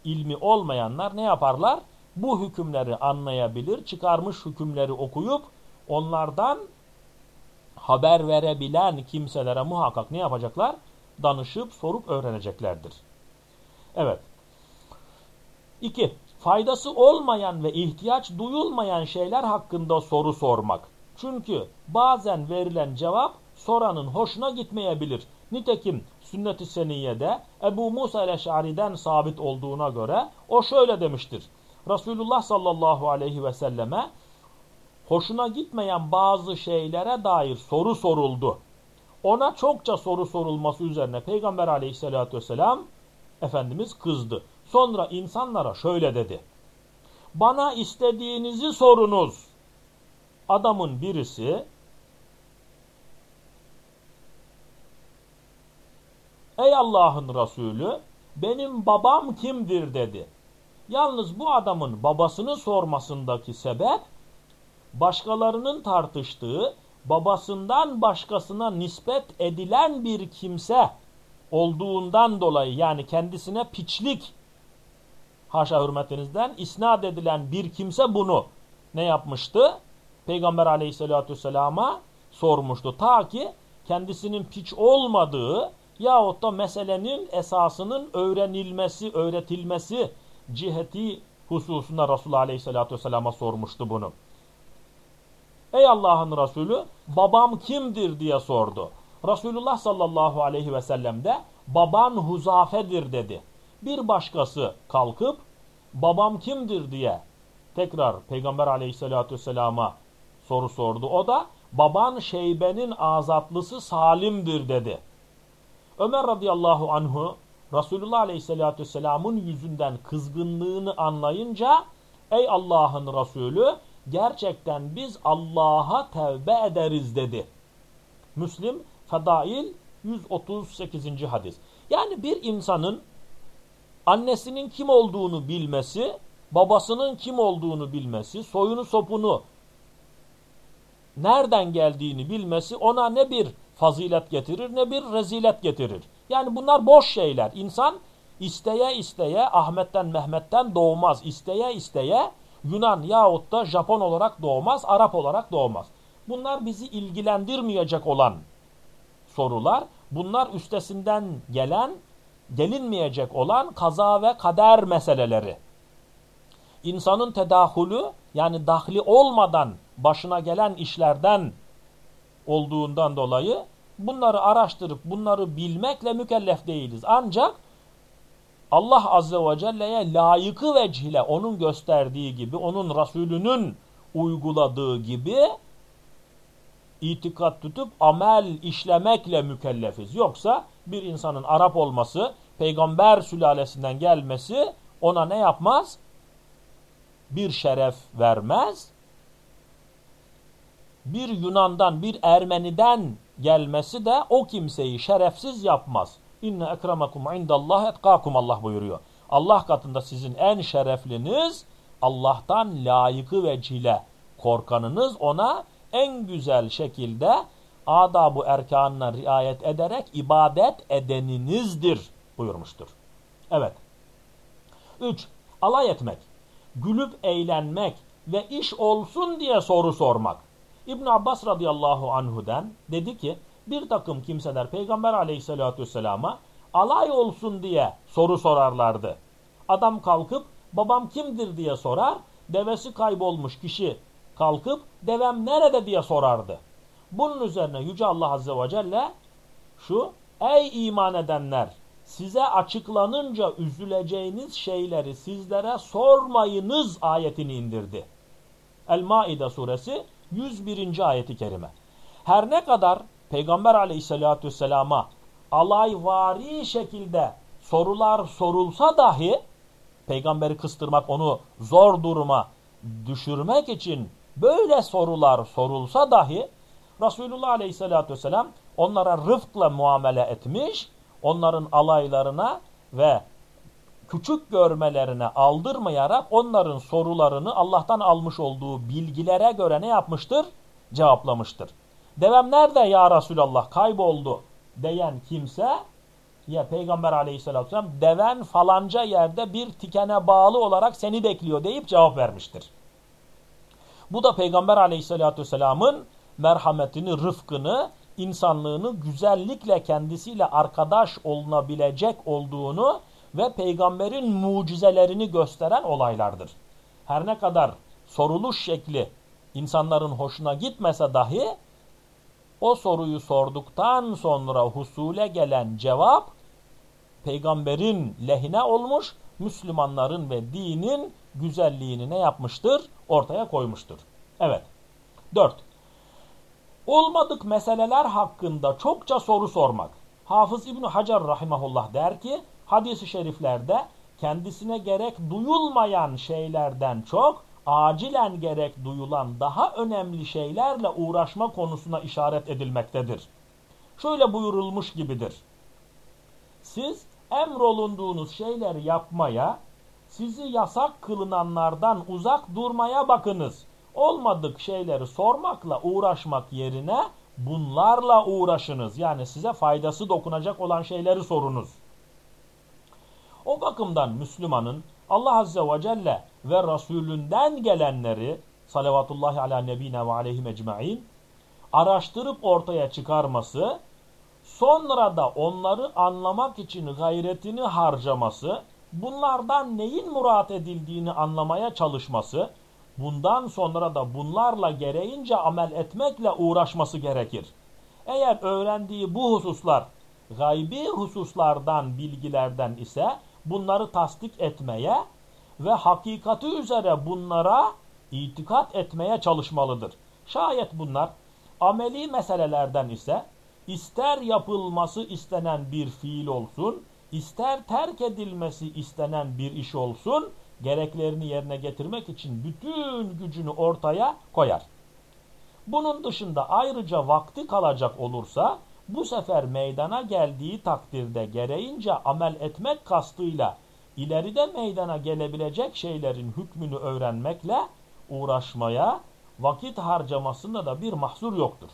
ilmi olmayanlar ne yaparlar? Bu hükümleri anlayabilir, çıkarmış hükümleri okuyup onlardan haber verebilen kimselere muhakkak ne yapacaklar? Danışıp sorup öğreneceklerdir. Evet. 2. Faydası olmayan ve ihtiyaç duyulmayan şeyler hakkında soru sormak. Çünkü bazen verilen cevap soranın hoşuna gitmeyebilir. Nitekim sünnet-i seniyede Ebu Musa el-Eş'ari'den sabit olduğuna göre o şöyle demiştir. Resulullah sallallahu aleyhi ve selleme hoşuna gitmeyen bazı şeylere dair soru soruldu. Ona çokça soru sorulması üzerine Peygamber aleyhissalatü vesselam Efendimiz kızdı. Sonra insanlara şöyle dedi. Bana istediğinizi sorunuz. Adamın birisi Ey Allah'ın Resulü benim babam kimdir dedi. Yalnız bu adamın babasını sormasındaki sebep başkalarının tartıştığı babasından başkasına nispet edilen bir kimse olduğundan dolayı yani kendisine piçlik haşa hürmetinizden isnat edilen bir kimse bunu ne yapmıştı? Peygamber aleyhissalatü vesselama sormuştu. Ta ki kendisinin piç olmadığı yahut da meselenin esasının öğrenilmesi, öğretilmesi ciheti hususunda Resulullah Aleyhisselatü Vesselam'a sormuştu bunu. Ey Allah'ın Resulü babam kimdir diye sordu. Resulullah sallallahu aleyhi ve sellem de baban Huzafe'dir dedi. Bir başkası kalkıp babam kimdir diye tekrar Peygamber aleyhissalatü vesselama soru sordu. O da baban Şeybe'nin azatlısı Salim'dir dedi. Ömer radıyallahu anhu Resulullah aleyhissalatü vesselamın yüzünden kızgınlığını anlayınca ey Allah'ın Resulü gerçekten biz Allah'a tevbe ederiz dedi. Müslim Fedail 138. hadis. Yani bir insanın annesinin kim olduğunu bilmesi, babasının kim olduğunu bilmesi, soyunu sopunu nereden geldiğini bilmesi ona ne bir fazilet getirir ne bir rezilet getirir. Yani bunlar boş şeyler. İnsan isteye isteye Ahmet'ten Mehmet'ten doğmaz. İsteye isteye Yunan yahut da Japon olarak doğmaz, Arap olarak doğmaz. Bunlar bizi ilgilendirmeyecek olan sorular. Bunlar üstesinden gelen, gelinmeyecek olan kaza ve kader meseleleri. İnsanın tedahülü yani dahli olmadan başına gelen işlerden olduğundan dolayı bunları araştırıp bunları bilmekle mükellef değiliz. Ancak Allah Azze ve Celle'ye layıkı vecihle onun gösterdiği gibi, onun Resulünün uyguladığı gibi itikat tutup amel işlemekle mükellefiz. Yoksa bir insanın Arap olması, peygamber sülalesinden gelmesi ona ne yapmaz? Bir şeref vermez. Bir Yunan'dan, bir Ermeni'den gelmesi de o kimseyi şerefsiz yapmaz. İnne ekremakum indallah etkakum Allah buyuruyor. Allah katında sizin en şerefliniz Allah'tan layıkı ve cile korkanınız ona en güzel şekilde adab-ı erkanına riayet ederek ibadet edeninizdir buyurmuştur. Evet. 3. Alay etmek, gülüp eğlenmek ve iş olsun diye soru sormak. İbn Abbas radıyallahu anhu'den dedi ki bir takım kimseler Peygamber aleyhissalatü vesselama alay olsun diye soru sorarlardı. Adam kalkıp babam kimdir diye sorar, devesi kaybolmuş kişi kalkıp devem nerede diye sorardı. Bunun üzerine Yüce Allah Azze ve Celle şu ey iman edenler size açıklanınca üzüleceğiniz şeyleri sizlere sormayınız ayetini indirdi. El-Maide suresi 101. ayeti kerime. Her ne kadar Peygamber aleyhissalatü vesselama alayvari şekilde sorular sorulsa dahi peygamberi kıstırmak onu zor duruma düşürmek için böyle sorular sorulsa dahi Resulullah aleyhissalatü vesselam onlara rıfkla muamele etmiş, onların alaylarına ve küçük görmelerine aldırmayarak onların sorularını Allah'tan almış olduğu bilgilere göre ne yapmıştır? Cevaplamıştır. Devem nerede ya Resulallah kayboldu diyen kimse ya Peygamber aleyhissalatü vesselam deven falanca yerde bir tikene bağlı olarak seni bekliyor deyip cevap vermiştir. Bu da Peygamber aleyhissalatü vesselamın merhametini, rıfkını, insanlığını güzellikle kendisiyle arkadaş olunabilecek olduğunu ve peygamberin mucizelerini gösteren olaylardır. Her ne kadar soruluş şekli insanların hoşuna gitmese dahi o soruyu sorduktan sonra husule gelen cevap peygamberin lehine olmuş, Müslümanların ve dinin güzelliğini ne yapmıştır? Ortaya koymuştur. Evet. 4. Olmadık meseleler hakkında çokça soru sormak. Hafız İbn Hacer rahimahullah der ki hadis-i şeriflerde kendisine gerek duyulmayan şeylerden çok acilen gerek duyulan daha önemli şeylerle uğraşma konusuna işaret edilmektedir. Şöyle buyurulmuş gibidir. Siz emrolunduğunuz şeyleri yapmaya, sizi yasak kılınanlardan uzak durmaya bakınız. Olmadık şeyleri sormakla uğraşmak yerine bunlarla uğraşınız. Yani size faydası dokunacak olan şeyleri sorunuz. O bakımdan Müslümanın Allah Azze ve Celle ve Resulünden gelenleri salavatullahi ala nebine ve aleyhi ecma'in araştırıp ortaya çıkarması, sonra da onları anlamak için gayretini harcaması, bunlardan neyin murat edildiğini anlamaya çalışması, bundan sonra da bunlarla gereğince amel etmekle uğraşması gerekir. Eğer öğrendiği bu hususlar gaybi hususlardan, bilgilerden ise bunları tasdik etmeye ve hakikati üzere bunlara itikat etmeye çalışmalıdır. Şayet bunlar ameli meselelerden ise ister yapılması istenen bir fiil olsun, ister terk edilmesi istenen bir iş olsun, gereklerini yerine getirmek için bütün gücünü ortaya koyar. Bunun dışında ayrıca vakti kalacak olursa bu sefer meydana geldiği takdirde gereğince amel etmek kastıyla ileride meydana gelebilecek şeylerin hükmünü öğrenmekle uğraşmaya, vakit harcamasında da bir mahsur yoktur.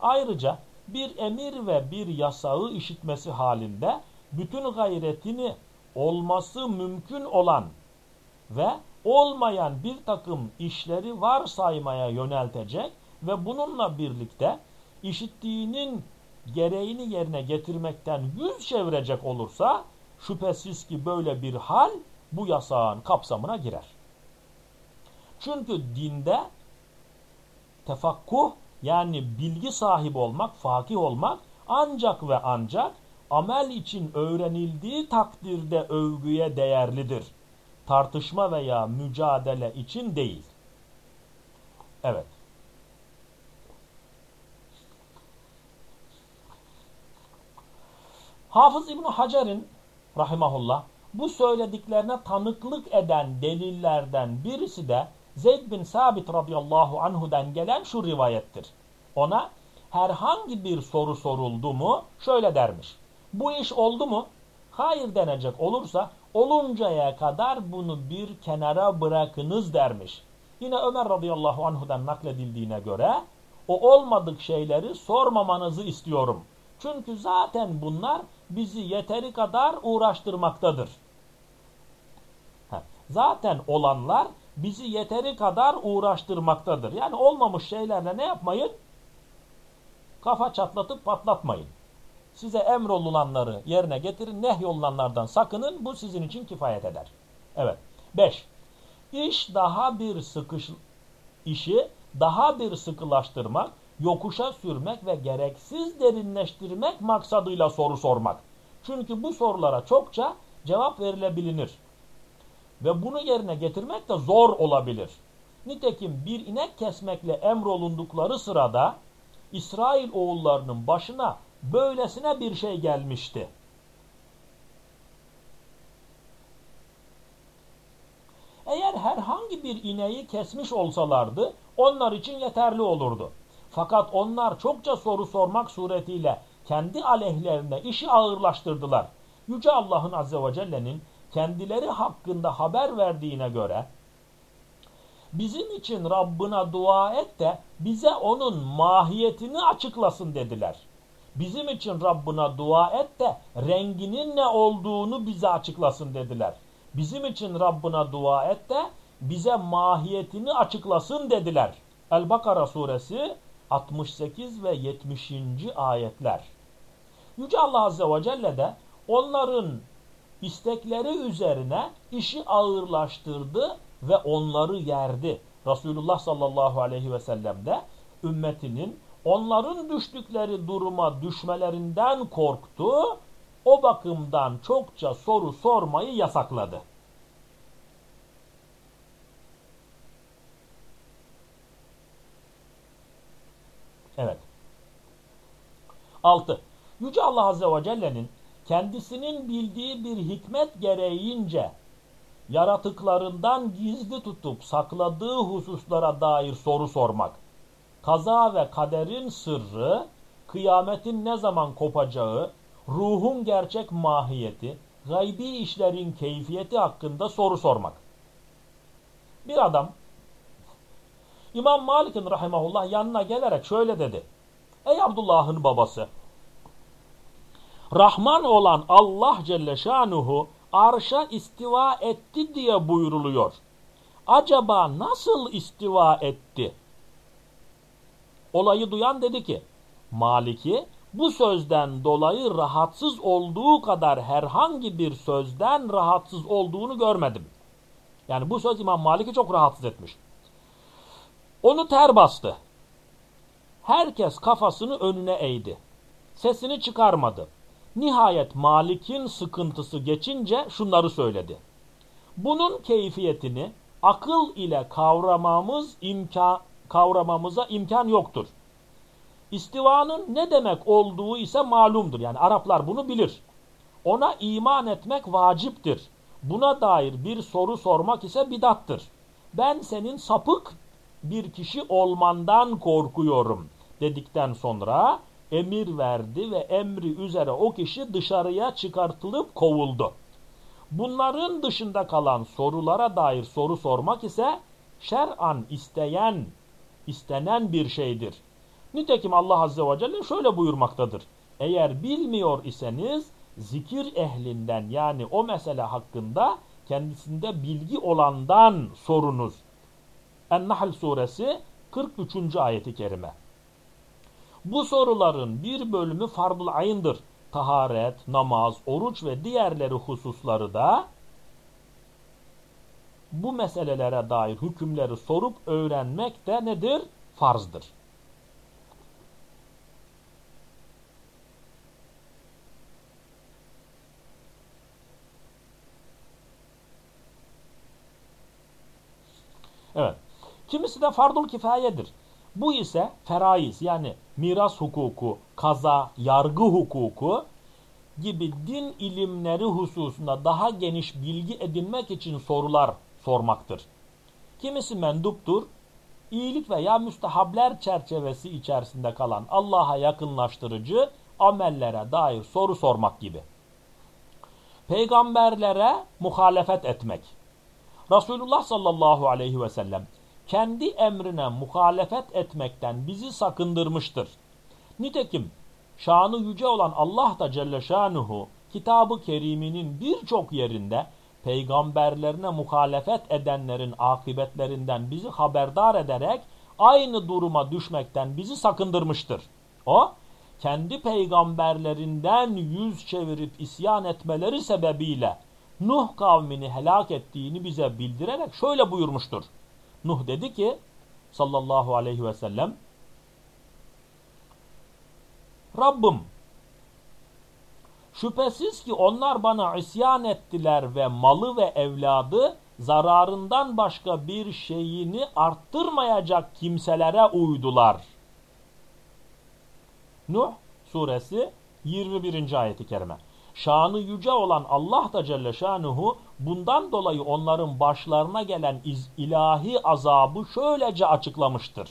Ayrıca bir emir ve bir yasağı işitmesi halinde bütün gayretini olması mümkün olan ve olmayan bir takım işleri varsaymaya yöneltecek ve bununla birlikte işittiğinin gereğini yerine getirmekten yüz çevirecek olursa şüphesiz ki böyle bir hal bu yasağın kapsamına girer. Çünkü dinde tefakkuh yani bilgi sahibi olmak, fakih olmak ancak ve ancak amel için öğrenildiği takdirde övgüye değerlidir. Tartışma veya mücadele için değil. Evet. Hafız İbn Hacer'in rahimahullah bu söylediklerine tanıklık eden delillerden birisi de Zeyd bin Sabit radıyallahu anhu'dan gelen şu rivayettir. Ona herhangi bir soru soruldu mu şöyle dermiş. Bu iş oldu mu? Hayır denecek olursa oluncaya kadar bunu bir kenara bırakınız dermiş. Yine Ömer radıyallahu anhudan nakledildiğine göre o olmadık şeyleri sormamanızı istiyorum. Çünkü zaten bunlar bizi yeteri kadar uğraştırmaktadır. Zaten olanlar bizi yeteri kadar uğraştırmaktadır. Yani olmamış şeylerle ne yapmayın? Kafa çatlatıp patlatmayın. Size emrolulanları yerine getirin, nehyolunanlardan sakının. Bu sizin için kifayet eder. Evet. 5. İş daha bir sıkış işi daha bir sıkılaştırmak, yokuşa sürmek ve gereksiz derinleştirmek maksadıyla soru sormak. Çünkü bu sorulara çokça cevap verilebilir. Ve bunu yerine getirmek de zor olabilir. Nitekim bir inek kesmekle emrolundukları sırada İsrail oğullarının başına böylesine bir şey gelmişti. Eğer herhangi bir ineği kesmiş olsalardı onlar için yeterli olurdu. Fakat onlar çokça soru sormak suretiyle kendi aleyhlerine işi ağırlaştırdılar. Yüce Allah'ın Azze ve Celle'nin kendileri hakkında haber verdiğine göre bizim için Rabbına dua et de bize onun mahiyetini açıklasın dediler. Bizim için Rabbına dua et de renginin ne olduğunu bize açıklasın dediler. Bizim için Rabbına dua et de bize mahiyetini açıklasın dediler. El-Bakara suresi 68 ve 70. ayetler. Yüce Allah Azze ve Celle de onların istekleri üzerine işi ağırlaştırdı ve onları yerdi. Resulullah sallallahu aleyhi ve sellem de ümmetinin onların düştükleri duruma düşmelerinden korktu. O bakımdan çokça soru sormayı yasakladı. Evet. 6. Yüce Allah Azze ve Celle'nin kendisinin bildiği bir hikmet gereğince yaratıklarından gizli tutup sakladığı hususlara dair soru sormak, kaza ve kaderin sırrı, kıyametin ne zaman kopacağı, ruhun gerçek mahiyeti, gaybi işlerin keyfiyeti hakkında soru sormak. Bir adam İmam Malik'in rahimahullah yanına gelerek şöyle dedi. Ey Abdullah'ın babası Rahman olan Allah Celle Şanuhu arşa istiva etti diye buyruluyor. Acaba nasıl istiva etti? Olayı duyan dedi ki, Maliki bu sözden dolayı rahatsız olduğu kadar herhangi bir sözden rahatsız olduğunu görmedim. Yani bu söz İmam Malik'i çok rahatsız etmiş. Onu ter bastı. Herkes kafasını önüne eğdi. Sesini çıkarmadı. Nihayet Malik'in sıkıntısı geçince şunları söyledi. Bunun keyfiyetini akıl ile kavramamız imkan, kavramamıza imkan yoktur. İstivanın ne demek olduğu ise malumdur. Yani Araplar bunu bilir. Ona iman etmek vaciptir. Buna dair bir soru sormak ise bidattır. Ben senin sapık bir kişi olmandan korkuyorum dedikten sonra emir verdi ve emri üzere o kişi dışarıya çıkartılıp kovuldu. Bunların dışında kalan sorulara dair soru sormak ise şer'an isteyen, istenen bir şeydir. Nitekim Allah Azze ve Celle şöyle buyurmaktadır. Eğer bilmiyor iseniz zikir ehlinden yani o mesele hakkında kendisinde bilgi olandan sorunuz. En-Nahl suresi 43. ayeti kerime. Bu soruların bir bölümü fardul ayındır. Taharet, namaz, oruç ve diğerleri hususları da bu meselelere dair hükümleri sorup öğrenmek de nedir? Farzdır. Evet. Kimisi de fardul kifayedir. Bu ise feraiz yani miras hukuku, kaza, yargı hukuku gibi din ilimleri hususunda daha geniş bilgi edinmek için sorular sormaktır. Kimisi menduptur, iyilik veya müstehabler çerçevesi içerisinde kalan Allah'a yakınlaştırıcı amellere dair soru sormak gibi. Peygamberlere muhalefet etmek. Resulullah sallallahu aleyhi ve sellem kendi emrine muhalefet etmekten bizi sakındırmıştır. Nitekim şanı yüce olan Allah da Celle Şanuhu kitabı keriminin birçok yerinde peygamberlerine muhalefet edenlerin akıbetlerinden bizi haberdar ederek aynı duruma düşmekten bizi sakındırmıştır. O, kendi peygamberlerinden yüz çevirip isyan etmeleri sebebiyle Nuh kavmini helak ettiğini bize bildirerek şöyle buyurmuştur. Nuh dedi ki sallallahu aleyhi ve sellem Rabbim şüphesiz ki onlar bana isyan ettiler ve malı ve evladı zararından başka bir şeyini arttırmayacak kimselere uydular. Nuh suresi 21. ayeti kerime. Şanı yüce olan Allah da Celle Şanuhu bundan dolayı onların başlarına gelen ilahi azabı şöylece açıklamıştır.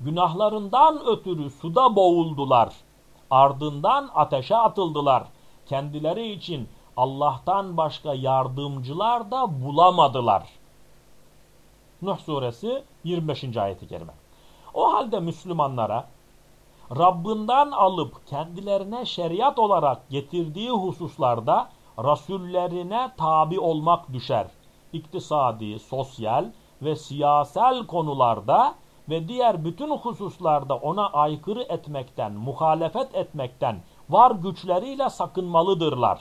Günahlarından ötürü suda boğuldular. Ardından ateşe atıldılar. Kendileri için Allah'tan başka yardımcılar da bulamadılar. Nuh suresi 25. ayeti kerime. O halde Müslümanlara Rabbinden alıp kendilerine şeriat olarak getirdiği hususlarda rasullerine tabi olmak düşer. İktisadi, sosyal ve siyasal konularda ve diğer bütün hususlarda ona aykırı etmekten, muhalefet etmekten var güçleriyle sakınmalıdırlar.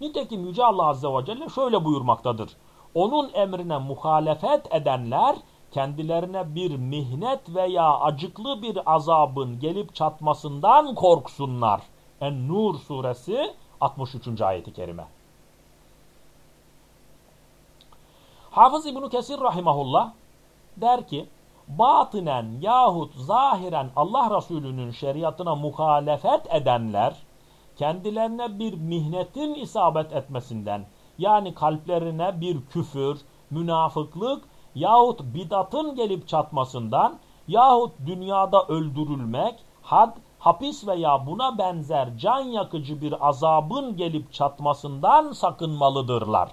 Nitekim Yüce Allah Azze ve Celle şöyle buyurmaktadır. Onun emrine muhalefet edenler kendilerine bir mihnet veya acıklı bir azabın gelip çatmasından korksunlar. En-Nur suresi 63. ayeti kerime. Hafız İbn Kesir rahimahullah der ki batinen yahut zahiren Allah Resulü'nün şeriatına muhalefet edenler kendilerine bir mihnetin isabet etmesinden yani kalplerine bir küfür, münafıklık yahut bidatın gelip çatmasından yahut dünyada öldürülmek, had, hapis veya buna benzer can yakıcı bir azabın gelip çatmasından sakınmalıdırlar.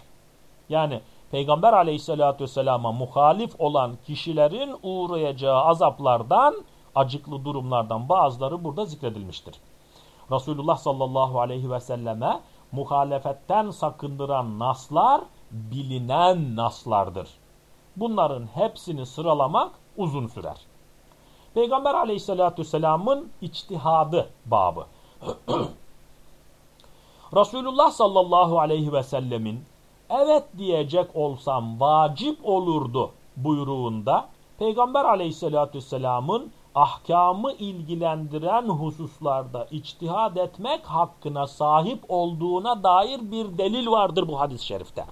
Yani Peygamber aleyhissalatü vesselama muhalif olan kişilerin uğrayacağı azaplardan, acıklı durumlardan bazıları burada zikredilmiştir. Resulullah sallallahu aleyhi ve selleme muhalefetten sakındıran naslar bilinen naslardır. Bunların hepsini sıralamak uzun sürer. Peygamber aleyhissalatü vesselamın içtihadı babı. Resulullah sallallahu aleyhi ve sellemin evet diyecek olsam vacip olurdu buyruğunda Peygamber aleyhissalatü vesselamın ahkamı ilgilendiren hususlarda içtihad etmek hakkına sahip olduğuna dair bir delil vardır bu hadis-i şerifte.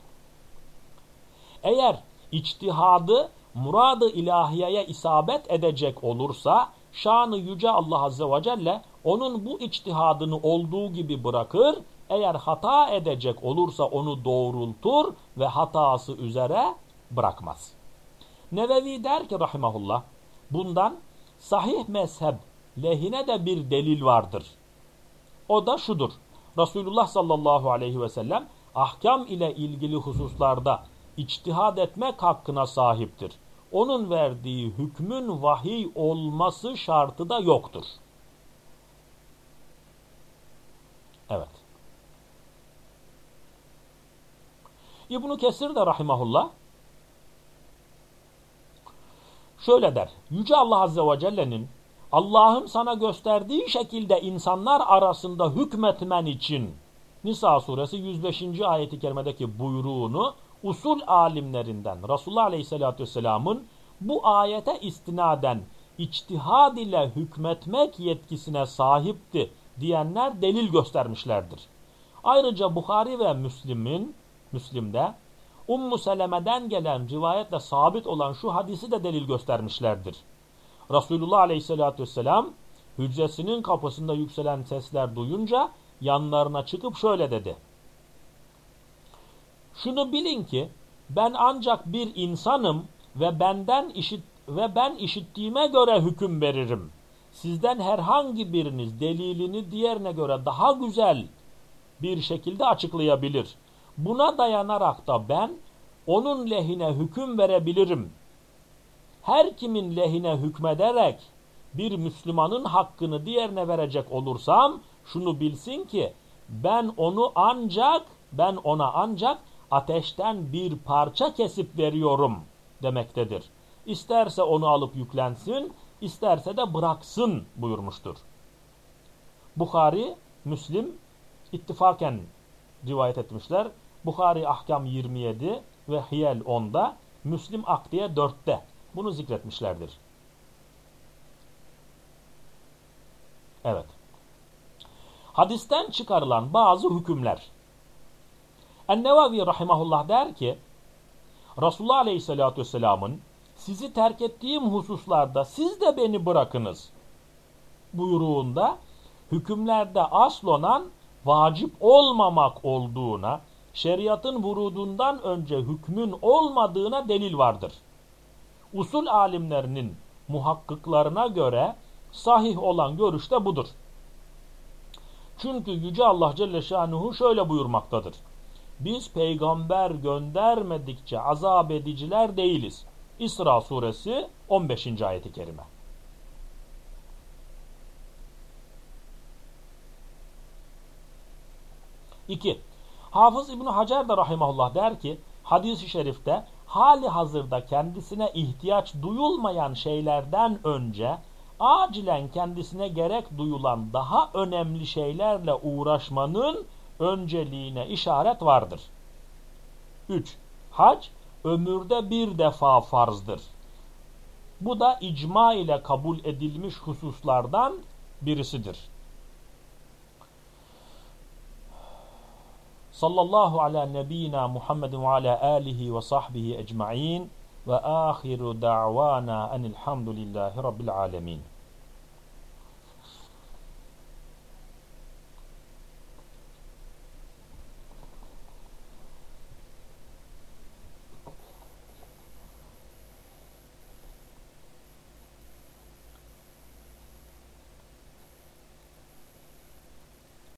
Eğer içtihadı muradı ilahiyeye isabet edecek olursa şanı yüce Allah Azze ve Celle onun bu içtihadını olduğu gibi bırakır. Eğer hata edecek olursa onu doğrultur ve hatası üzere bırakmaz. Nevevi der ki rahimahullah bundan sahih mezhep lehine de bir delil vardır. O da şudur. Resulullah sallallahu aleyhi ve sellem ahkam ile ilgili hususlarda içtihad etmek hakkına sahiptir. Onun verdiği hükmün vahiy olması şartı da yoktur. Evet. İbn Kesir de rahimahullah şöyle der. Yüce Allah Azze ve Celle'nin Allah'ın sana gösterdiği şekilde insanlar arasında hükmetmen için Nisa suresi 105. ayeti kerimedeki buyruğunu usul alimlerinden Resulullah Aleyhisselatü Vesselam'ın bu ayete istinaden içtihad ile hükmetmek yetkisine sahipti diyenler delil göstermişlerdir. Ayrıca Bukhari ve Müslim'in Müslim'de Ummu Seleme'den gelen rivayetle sabit olan şu hadisi de delil göstermişlerdir. Resulullah Aleyhisselatü Vesselam hücresinin kapısında yükselen sesler duyunca yanlarına çıkıp şöyle dedi. Şunu bilin ki ben ancak bir insanım ve benden işit ve ben işittiğime göre hüküm veririm. Sizden herhangi biriniz delilini diğerine göre daha güzel bir şekilde açıklayabilir. Buna dayanarak da ben onun lehine hüküm verebilirim. Her kimin lehine hükmederek bir Müslümanın hakkını diğerine verecek olursam şunu bilsin ki ben onu ancak ben ona ancak ateşten bir parça kesip veriyorum demektedir. İsterse onu alıp yüklensin, isterse de bıraksın buyurmuştur. Bukhari, Müslim ittifaken rivayet etmişler. Bukhari Ahkam 27 ve Hiyel 10'da, Müslim Akdiye 4'te bunu zikretmişlerdir. Evet. Hadisten çıkarılan bazı hükümler. Ennevavi rahimahullah der ki, Resulullah Aleyhisselatü Vesselam'ın sizi terk ettiğim hususlarda siz de beni bırakınız buyruğunda hükümlerde aslonan vacip olmamak olduğuna, şeriatın vurudundan önce hükmün olmadığına delil vardır. Usul alimlerinin muhakkıklarına göre sahih olan görüş de budur. Çünkü Yüce Allah Celle Şanuhu şöyle buyurmaktadır. Biz peygamber göndermedikçe azap ediciler değiliz. İsra suresi 15. ayeti kerime. İki, Hafız İbni Hacer de rahimahullah der ki, hadis-i şerifte hali hazırda kendisine ihtiyaç duyulmayan şeylerden önce acilen kendisine gerek duyulan daha önemli şeylerle uğraşmanın önceliğine işaret vardır. 3. Hac ömürde bir defa farzdır. Bu da icma ile kabul edilmiş hususlardan birisidir. Sallallahu ala nebiyyina Muhammedin ve ala alihi ve sahbihi ecma'in ve ahiru da'vana enilhamdülillahi rabbil alemin.